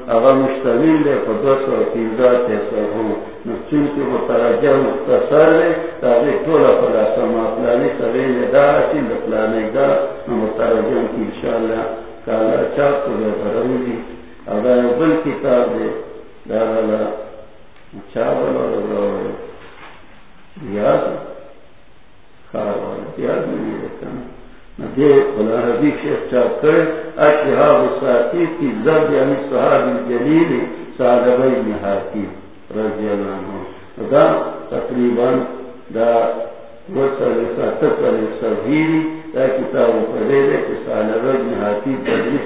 اغا مشتمل دے پر دو سو تیزات ایسا ہوں نسچن کی مترجہ مختصر دے تاکہ تولا پلا سما پلانے پلانی سوین دا چین دا پلانی دا مترجہ کی انشاءاللہ کالا چاپ کو دے برمی دی. اغا بل کتاب دے دارالا چاولا روڑے یاد؟ خواہ یاد نہیں رکھنا دے خدا حبیب شیخ چاپ کرے اشہاب اچھا ساتی کی زرد یعنی صحاب الجلیل صادبی نحاتی رضی اللہ عنہ۔ دا تقریباً دا دا کتاب پڑھے دے کہ صادبی نحاتی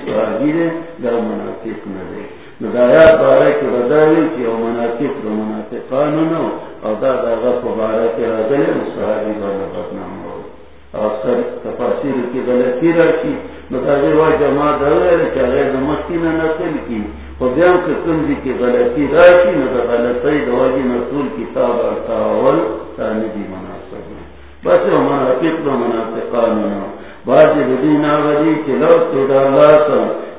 صحابی دے دا منافق نہ دے۔ بارے کے بداوی کی او منافق دا منافقانو نو او دا دا غف بارے کے حضر صحابی بانا بدنام اکثر تفاصیل کی غلطی رکھی مطالعے وا جمع دے کہ غیر مستی نہ نقل کی۔ اور بیان کے تم کی غلطی رکھی نہ غلطی دواجی رسول کتاب اور تاول مناسب ہے۔ بس ہمارا کتنا منافقان نہ بعض دین آوری کہ لو تو ڈالا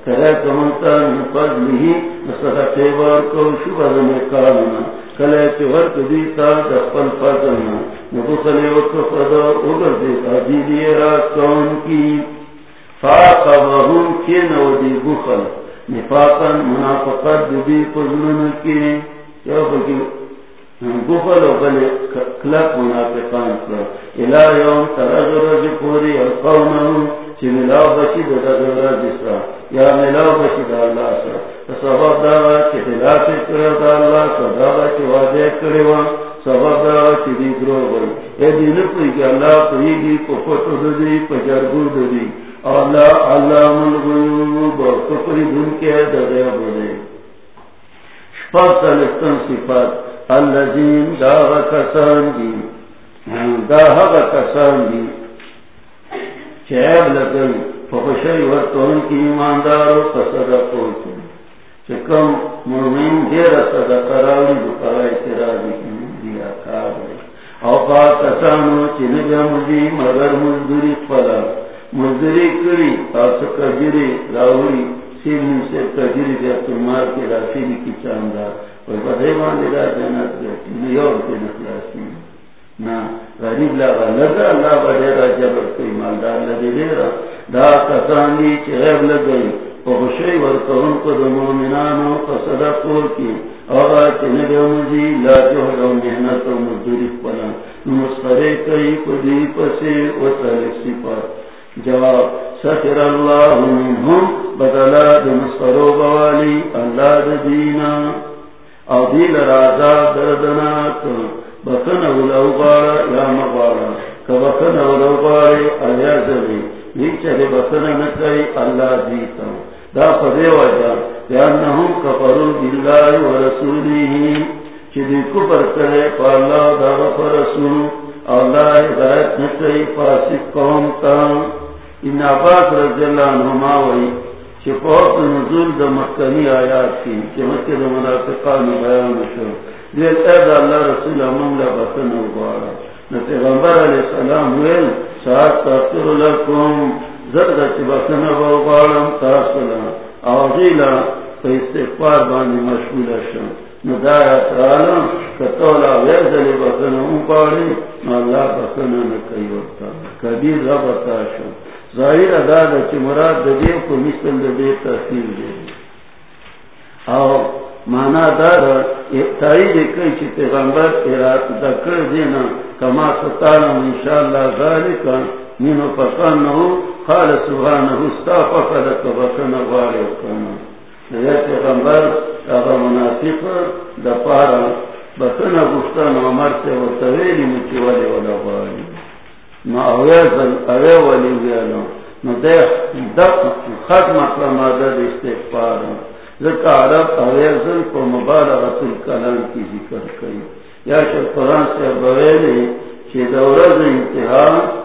کرے کمنتا نفذ نہیں نصدہ تیوار کو شبہ میں کارنا کلے چور دیتا دفن پدنا نبخلے وقت پدا اگر دیتا دیدی رات کون کی. فاقا وهم کی نو دی بخل. نفاقا منافقت دی پزنن کی. یا بکی بخل و بلے کلک منافقان کر الہ یوم ترغرج پوری القونہم چی ملاو بشی دا دا دا یا ملاو بشی دا اللہ سا سبب دا چی خلاف کرو دا اللہ سا دا چی واضح کرو۔ سبب دا چی دی گرو بھئی پوئی کہ اللہ پوئی گی کو پٹو دی پجرگو دی اللہ علام الغیوب کپری دن کے درے بولے شپاک تلستن صفات۔ اللذین داغ کسان دی۔ ہاں، داغ کسان دی۔ چیب لگن فخشی ورطون کی ایماندارو فصدقو کی چکم مومین دیر صدقہ راوی بکائی ترازی کی دیا کار اوقات کسانو چی نجم دی مگر مزدوری پلا. مزدوری کری آس کجری راوی سیلن سے کجری دیا تمار کی راشیلی کی چاندہ. وی بدے باندی را جنت گیتی نیور کے نخلاسی نا، غریب لگا لگا اللہ بڑے را جبر کوئی مالدار لگے لے دا کسانی چی غیب لگئی. خوشی ورکون کو دو مومنانو فصدقو کی آغا چنے دے مجی لا جوہد و محنت و مزدوری پلا. نمسخرے کئی کدی پسے و تاریخ صفات. جواب، سخر اللہ منہم، بدلا دے مسخرو بوالی اللہ دے دینا. او دیل رازا دردنات بکن اولو بارا یا مبارا. کبکن اولو بارے آیا زبی. نیچے بکن نکئی اللہ دیتا. ہوں دا پدے وجہ لأنهم كفروا بالله ورسوله چدی کفر کرے پا اللہ دا فرسول اللہ ہدایت نکئی فاسق قوم تا ان عباس رضی اللہ عنہما وی چپوت نزول دا مکانی آیات کی چی مکی دا منافقان بیان شو دیل اید اللہ رسول امم لبسن وبارا نتیغمبر علیہ السلام ویل، ساعت تاثر لکم. زرد چی بسن وبارم تاثلا آغیلا پا استقفار بانی مشغول شن ندایا تعالی کتولا ویزلی بسن وباری نا اللہ بسن نکی وقتا کبیر ربتا شن ظاہر ادا چی مراد دیو کو مثل دے تحصیل دے او مانا دار تائید کئی چی پیغمبر ارات دکر دینا کما ستانا انشاءاللہ ذالکا مینو پکان نو قال سبحانه استغفر لك وكنا غالي وكنا یا پیغمبر اغا منافق دا پارا بسنا گفتان عمر سے و طویلی مچی والی والا غالي نو اویزن اوی والی ویالو نو دے دق ختم اقلما دا استغفارا ذکا عرب اویزن کو مبالغت الکلام کی ذکر کئی یا شر قرآن سے بویلی چی دورز انتحان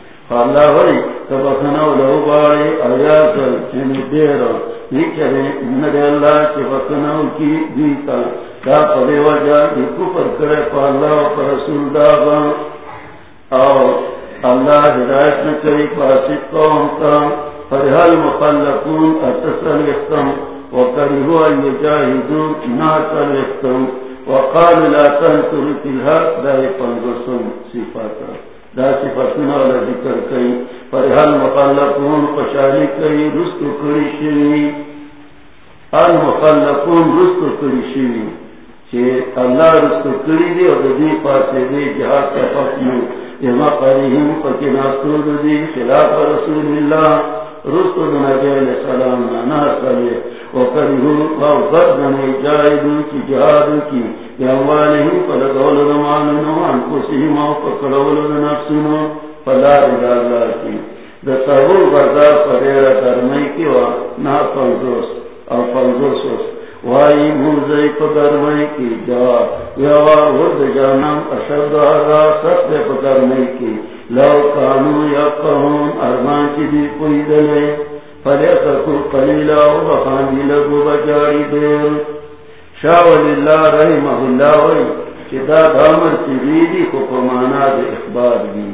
فاللہ ہوئی کبکنا والا باری آیازل جنی دیرہ نیچے ندے اللہ چی بکنا کی دیتا۔ دا پدے وجہ دی کفر کرے پا اللہ و پا رسول داغا او اللہ ہدایت نکری پاسد قوم کا۔ فرحال مخلقون اتسل اختم وکرہو ان یجاہدون ناتل اختم وقال لا تنتر تلحق دا پنگسن صفاتا۔ دا صفتنا والا ذکر کئی فرحال مخلقون پشاری کئی رسط کری شوی المخلقون رسط کری شوی اللہ رسط کری دی اور دی پاسے دی جہاد کا فقیو اما قریہم فکی دی خلاف رسول اللہ۔ رسط نبی علیہ السلام نانا صلی وکریہم وغدن جائدو کی جہاد کی یعوالہم فلدول دماننو فلا دا تغور غزا کی و نا پنزوس او پنزوسوس وائی موزی پدرمائی کی جا. یوا ورد جانم اشد آرا کی لو کانو یقہون ارمان چی دی کوئی دلے فلیتکو قلیلا و بخانی لگو بجاری شاول اللہ دامر بیدی کو پمانا دے اخبار دی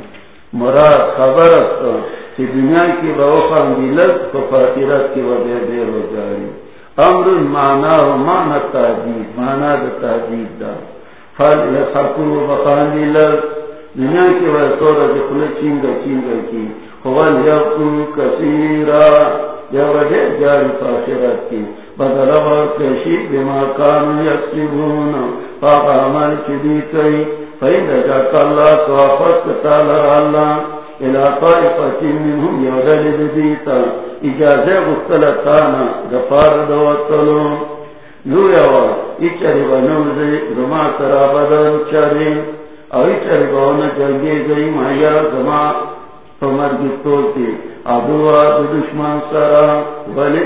مراد خبر اکتا چی دنیا کی بوخان دی لگ کی جاری امر مانا و مانا تحجید مانا دا تحجید دا. لگ دنیا کی ویسورا دخل چینگا چینگا کی. خوال یقو کسیرا یا جاری تاثرات کی۔ بدل پیشی بما کانو یکسیبون پاک عمل چی کئی فید جاک اللہ توافت کتالا اللہ علاقائی فتن منہم یودل دیتا اجازے گفتلتانا گفار دوتلو یو یوا بنوزی زما ترابدن چاری او ایچاری بونا جلگی گئی مایا زما فمرگی توتی ابوا دشمن سرا، ولی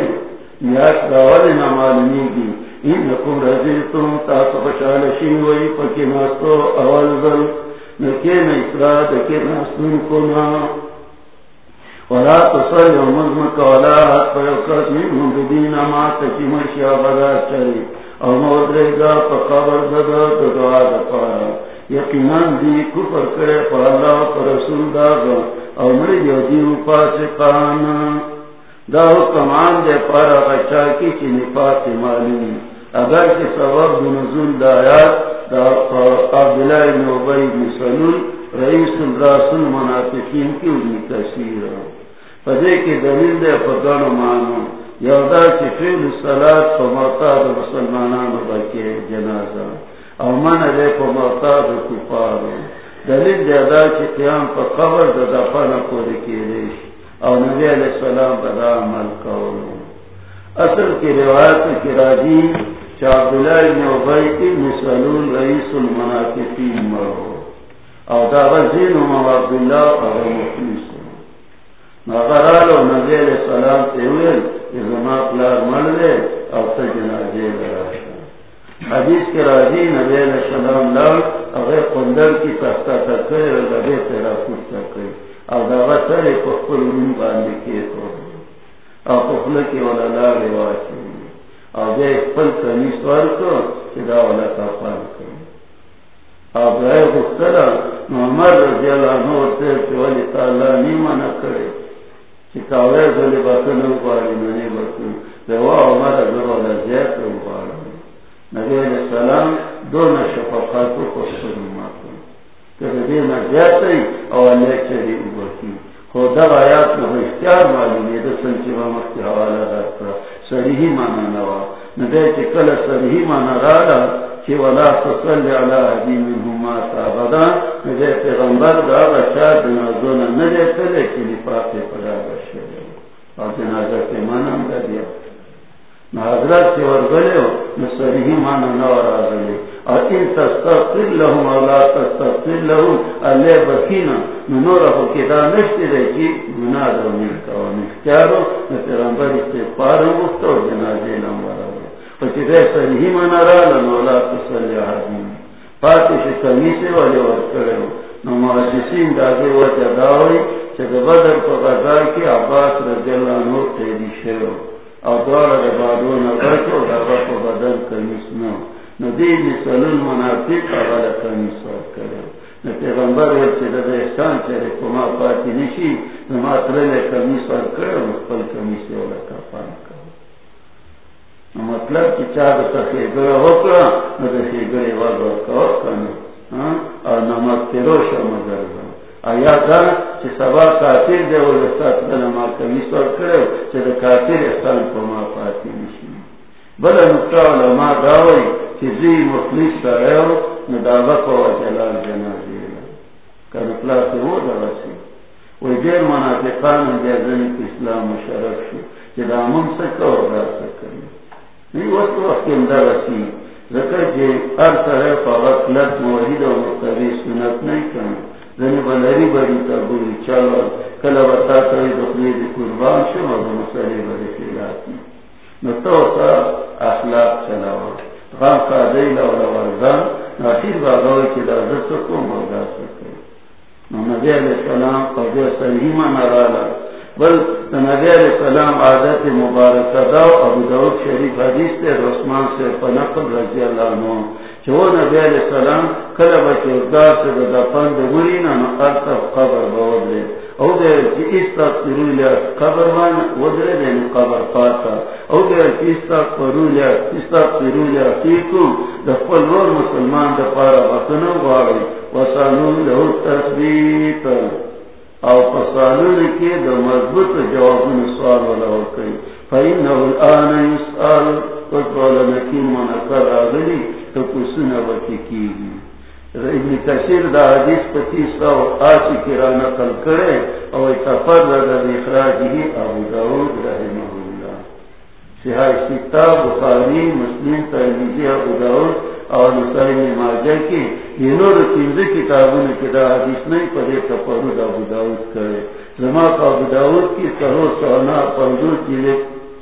نیاز داولی نمالنی گی این نکم رزیتون تاسو بشال شیوئی پکی ناستو اول ذل نکین اسرا دکی ناستون کنا. ولا تصل ومزمك ولا حد فيوكت منهم بدين ما تكيم الشيء بدا چري او مودرگا فقبر ددا دعا دفارا یقینان دی کفر کرے پر اللہ پر رسول داغا او مری جو دیو پاسقان دا حکمان دے پارا غچا کی چی نفاس معلوم۔ اگر کی سبب نزول دا آیات دا عبداللہ بن عبی بن سلول رئیس الرسول منافقین کی انی تشیر پدے کی دلیل دے پدان مانو۔ یودا کی فیل صلاة فموتا دا مسلمانان بکی جنازہ۔ او من دے پموتا دا کفارو دلیل دے ادا کی قیام پا قبر دا دفانا پوری کی ریش او نبی علیہ السلام بدا عمل کرو اصل کی روایت کی راجی عبداللہ ابن عبی ابن سلول رئیس المنافقین مرو. او دا غزین و عبداللہ او مخلیص نغرال و نبی علیہ السلام تیویل ازما پلار مل دے او تا جنازے لراشا حدیث کے راجی نبی علیہ السلام لار اگر قندر کی تختہ تکے و لبے تیرا خود تکے۔ اور او دا غسر پخپل من باندې کې تو۔ او پخپل کې ولا لا رواج او دې خپل کمی سوال کو چې دا ولا کا پال کو او دا یو خسر نو عمر رضی الله عنه ورته چې ولي تعالی نیمه نه کړې چې کاوه ځلې باسنه وایي نه نه ورته دا وا عمر رضی الله زیات وایي نبی علیہ السلام دون شفقات کو خسر ماته دین زیادتی او اللہ چلی اوبرکی خدا آیات میں اختیار معلوم ہے، تو سنچی وامت کی حوالہ رکھتا سریحی مانا نوا ندے چی کل سریحی مانا رالا چی ولا تصلی علی حدیم انہما سابدا ندے پیغمبر دا بچا دنازونا ندے تلے چی نفاق پڑا بشے اور جنازہ کے مانا دا دیا. حضرت سے ورگلے ہو مانا اور ان تستغفر لهم او لا تستغفر لهم اللہ کدا نشتی کی دو و نشتیارو استغفار مفتا و جنازے ہو پچی مانا تسلی حدیم پاتش کمیسے والے ہو۔ نو محسسین داگے وجہ داوئی چکہ بدر پا غزار کی عباس رضی اللہ شروع او دوارا دبادون برکو دابا پا بدر کمیس نو ندی مثلون منافق اغلا کنیسات کرے نہ پیغمبر ہے کہ دد احسان کرے کما پاتی نشی نہ ماترے کنیسات کرے اور پل کنیسے والا کا پان کرو. نہ مطلب کہ چار سخے گڑا ہو کر نہ دشے گڑے والا کا کرنا اور نمک تیروشا مگر آیا تھا کہ سبا کافر دے وہ ساتھ نما کنیسات کرے چلے کافر احسان کما پاتی نشی بلا نقطہ علماء داوئی چیزی مخلص سره سرائیو ندابت و جلال جنازی کن اطلاع سے وہ درسی وی دیر منافقان جازنی کی اسلام مشرف شو چی دامن سکا و دا څه سکنی نی وقت وقت اندر رسی ذکر جی ار سرائیو فاقت لت موحید و مطبی سنت نہیں کن زنی بلری بری تبوری کلا بتا دخلی دی قربان بری خیلاتی نتو تا اخلاق ورزان ناخیر دا نبی علیہ السلام بل نبی علیہ السلام عادت مبارک دا ابو داود شریف حدیث تے رسمان سے پنقل رضی اللہ عنہ چھو نبی علیہ السلام کلب چوزدار سے دفن دمرینا نقلتا قبر بود او دے چی استغفرو لیا قبر وان ودرے دے یعنی نو قبر پاتا او دے چی استغفرو لیا استغفرو لیا فیکو دفل ور مسلمان دا پارا بطنو غاری وسانو لہو تثبیت. او پسانو لکی دا مضبوط جوابون سوال والا وکی فإنه الآن يسأل قطبال نكين منكر آغلي تقسنا وكيكيه ابن کثیر دا حدیث پتیس سو آسی کی را نقل کرے او اتفر لدى اخراجه ابو داود رحمه اللہ سہای ستا بخاری، مسلم، ترمیزی ابو داود اور نسائی ماجہ کی یہ نور تینزی کتابوں نے دا حدیث نہیں پڑے تفرد ابو داود کرے زما کا ابو داود کی سرو سونا پندور جلے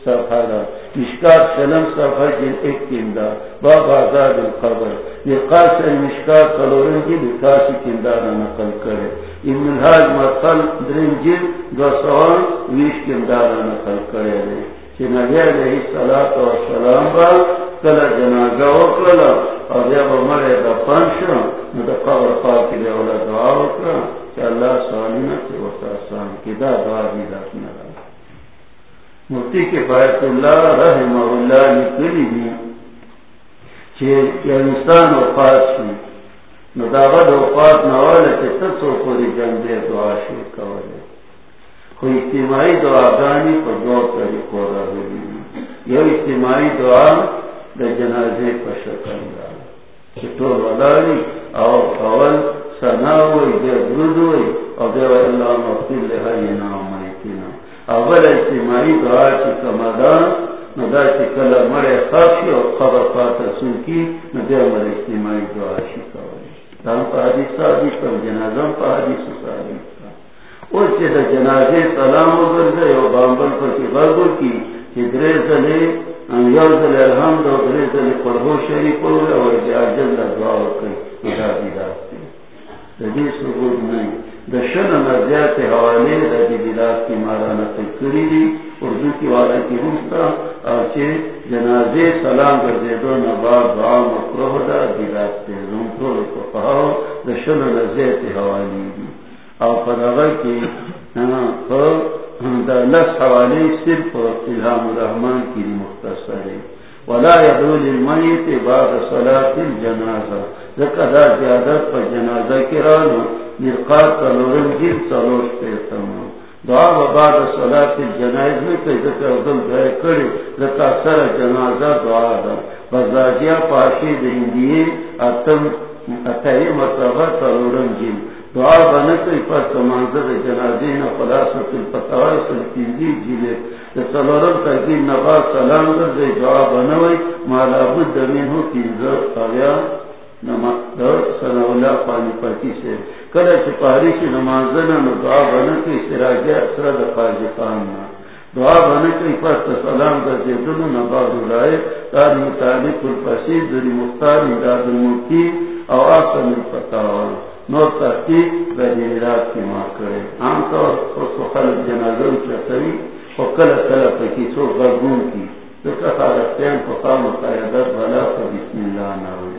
سفارا مشکات سلم سفر جن ایک کندا. باب آزاد القبر یہ قاسر مشکات کلورن کی لکاسی کندا نقل کرے. ابن الحاج مطل درین جن دو سوان ویش کندا نقل کرے رہے کہ نبی علیہ الصلوۃ والسلام با کلا جنازہ وکړه او بیا به مړ د پنځه نو قبر پاک دی او دعا وکړه چې الله سوالونه چې ورته آسان کړه دا دعا دې نه مفتی کے فائد اللہ رحم اللہ نکلی دی چھے انسان وفات شی نداغت وفات نوالے چھ تسو پوری جنبے دعا شیر کولے خو اجتماعی دعا گانی پر دو طریقوں را ہوئی یہ اجتماعی دعا دا جنازے پر شکل دا چھتو وداری او اول سناوئی دے برودوئی او دے اللہ مفتی لہائی نام مریتینا اول اجتماعی دعا چی کمدان ندا چی کل مر خافی و خبر فاتا سوکی ندی اول اجتماعی دعا شی کولی دام پا حدیث صحابی پر جنازم پا حدیث صحابی او چی دا جنازی سلام و برده و بامبل پر کی غربل کی چی دری زلی یو زلی الحمد و دری زلی قربو شریف و جاجل دعا وکی ادا دیدار دی سبود نہیں دشن نزیات حوالے رجی بلاس کی مارا نقل کری دی اردو کی والا کی ہمستا آچے جنازے سلام گردے دو نبار دعا مکروہ دا بلاس تے زنطور کو پہاو دشن نزیات حوالی دی او پر اگر کی دا لس حوالے صرف الہام الرحمن کی مختصر ہے ولا يدول الميت بعد صلاة الجنازة. ذکر زیادت پر جنازہ کی رانو مرقات کا جیل سالوش ہوں دعا و بعد صلاة الجنائز میں کئی کری سر جنازہ دعا دا بزاجیہ پاشی دہندیے اتم مرتبہ کا جیل. دعا بنکئی پر سمانزر جنازین خلاصت الفتوائی سلطیزی جیلے سلورم تحقیل نبا سلام در دعا بنوئی مالا بود دمین ہو تیزر آگیا پانی پتی سے کل چپاری کی نماز دعا بن کے پاجی پاننا دعا کے پس سلام رائے تار مطابق الفسی دری مختار امداد آسن تحقیق کی ماں کرے عام طور پر سخل جنازوں کی اثری اور کل کل پکی سو کی تو فقام قیدت بلا اللہ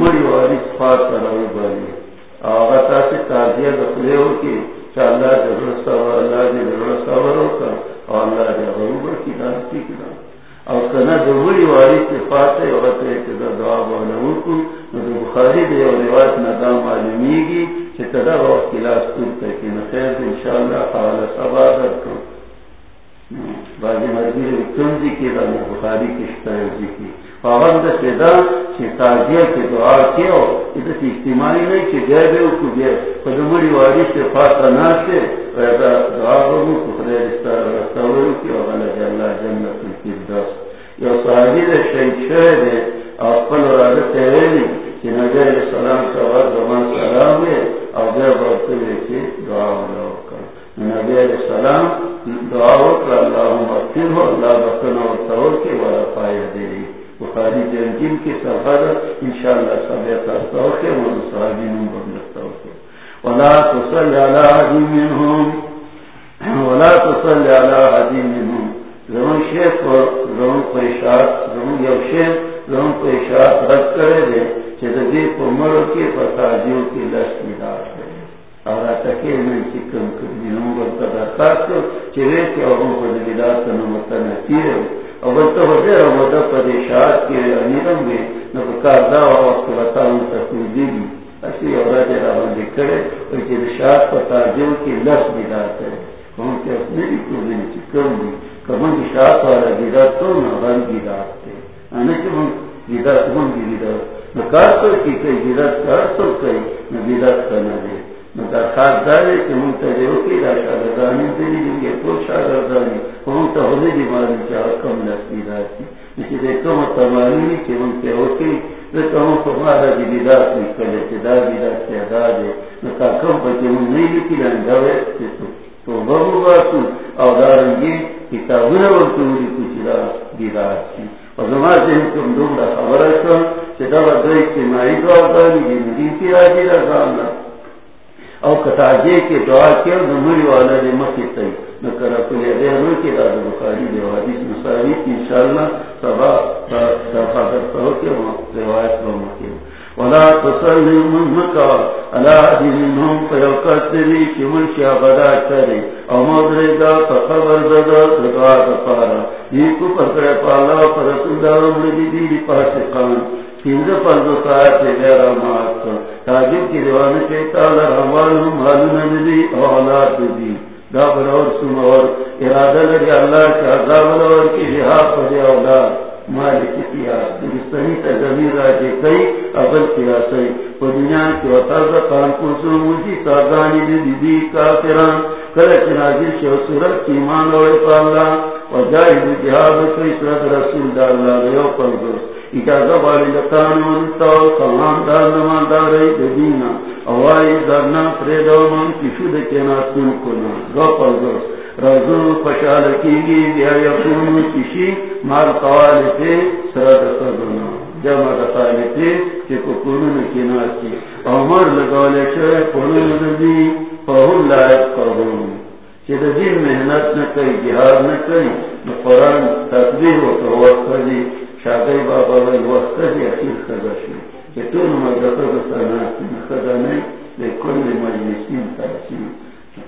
مڑی والی کرائی باری. آغتا سے تازیہ دخلے ہو کی چالا جبر سور اللہ جی جبر سور ہوتا اور اللہ جی غروبر کی دانتی کی دانتی اور کنا دمڑی والی سے فاتح عورت ہے کہ دعا بالا کو بخاری دے اور روایت ندام معلومیگی کہ خیر سبا کی دا بخاری کشتا ہے جی کی۔ فاوند کے دعا کیو اجتماعی نہیں کہ گئے بے کو گئے فدمڑی واری سے فاتح نہ سے ویدہ دعا بہو کفر رستا رستا ہوئی کی وغلا جللہ جنت کی دست یا صحابی شہید ہے اپن رادت ہے کہ نبی علیہ السلام کا وقت زمان سلام ہے اور دے بڑھتے ہوئے کی دعا اللہ کر نبی علیہ السلام دعا کر اللہ مغفر ہو اللہ بکن اور طور کے بڑا پائے دے بخاری جنگین کی سفر انشاءاللہ سب اتارتا ہو کہ وہ صحابی نم بگلتا ہو کہ ولا تصل على حدی منهم. ولا تصل على حدی منهم. زمن شیخ و زمن پیشات زمن یو شیخ زمن پیشات رد کرے دے چھے دی کو مرو کی فتاجیوں کی لشت مدار دے. اور اتکے میں چکم کردی نمبر قدر کاتو چھے وے کہ اگر کو دلات نمتن تیرے اگر تو وزیر ودا پدیشات کے امیرم بھی نبکار دا وقت بتاؤں تکو دیگی اسی اوراد راہن دکھڑے اور جو کی ہے ہم کے اپنے بھی کو دیں چی، کم دی کمن دشات والا دیدات تو نہ نغن دیدات تے آنے کہ ہم دیدات ہم دی دیدات نکار تو کی کئی دیدات کار تو کئی۔ نبیدات کا نہ دے۔ مگر خاص دارے کہ ہم منتظر ہو کی را شاگردانی دیلی جو یہ تو شاگردانی ہم تو ہونے دی مارن چاہ کم نسلی داتی اسی دے کم تمانی کہ منتظر ہو کی دے کم فرمارا دی دیدات نکلے چی دا دیدات سے ادا دے نکا کم پتی من نہیں لکی لنگوے تو بابو باتو او دارنگی کتابون ورطوری کچھ را دیدات سی زمان سے ہم دوم دا خبر ہے کہ دا ودائی کی مائی دوار داری کی راجی را زاننا او کتاجے کے دعا کیا نمری والا نے مکی تی نکر اپنے بخاری دے حدیث مساوی کی انشاءاللہ سبا صفا کرتا ہو کہ روایت کو مکی ولا تصلی من مکا علا دینهم فیوکت لی کی او مدرے فقبر زدہ دعا دفارا یہ کو پکڑے پالا فرسول دارم لدی دی پاسقان پنجو پنجو سایت غیر آمات تاجب کی دیوان کے تالا روان معلوم دی، اولاد دی۔ دا برور سن اور ارادہ لگی اللہ کے عذاب اور کی رہا پڑے اولاد مالک کیا درستنی تا زمین راجے کئی ابل کیا سی پا دنیا کی وطاز قان کنسو مجی ساگانی دی دی دی کافران۔ کلچ نازل شو سورت کی ایمان روڑے پا اللہ۔ و جاہد جہاد کئی سرد رسول دا اللہ ریو پنگوست اجازہ والی لکان منتا کمان دار، نمان داری دینا۔ اوائی درنا پریدو من کشو دکینا سن کنا گا پرگو رضو پشال کی گی، بیا یکون کشی، مال قوالی تے، سرد سردنا جمع دخالی تے چکو کنون کنا سی عمر لگولی شوئے کنون دی فہم لائق قرون چید دین محنت نکئی جہاد نکئی قرآن تصویر و توقع دی شاگئی بابا وی وقت دی اخیر خدا شو کہ تو مدرسہ بساناتی خدا نہیں لے کل مجلسین تحسین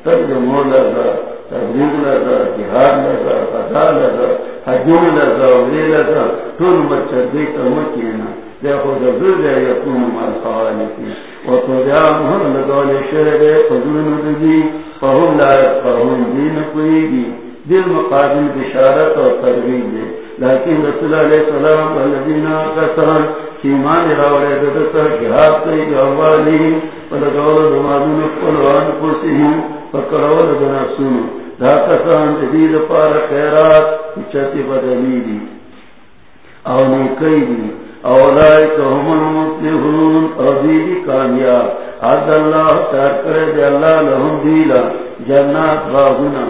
تب جو مولا دا تبلیغ لگا، جہاد لگا قضا لگا حجون لگا، ولی لگا تو مچر دیتا مکینا دے خود ذر دے یکون مال خوالکی و تو دیا مہر لگا لے قدون دی فہم لا فہم دین کوئی دل مقابل بشارت اور ترغیب دے۔ لیکن رسول علیہ السلام والذین کسان ایمان راوڑے ددتا جہاد کئی جوالی ولگول دمادون قلوان پرسیم فکرول دنا سنو دا کسان جدید پار خیرات، چتی بدلی دی۔ او کئی دی۔ کامیاب اللہ تار کرے اللہ دیلا. جنات باغنا.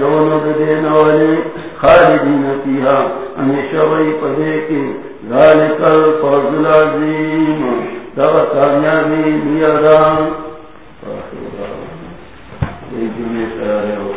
دونوں دینا والے خالدین فیہا. ہمیشہ وہی ذالک العظیم. کامیابی یہ جمعے رہے ہو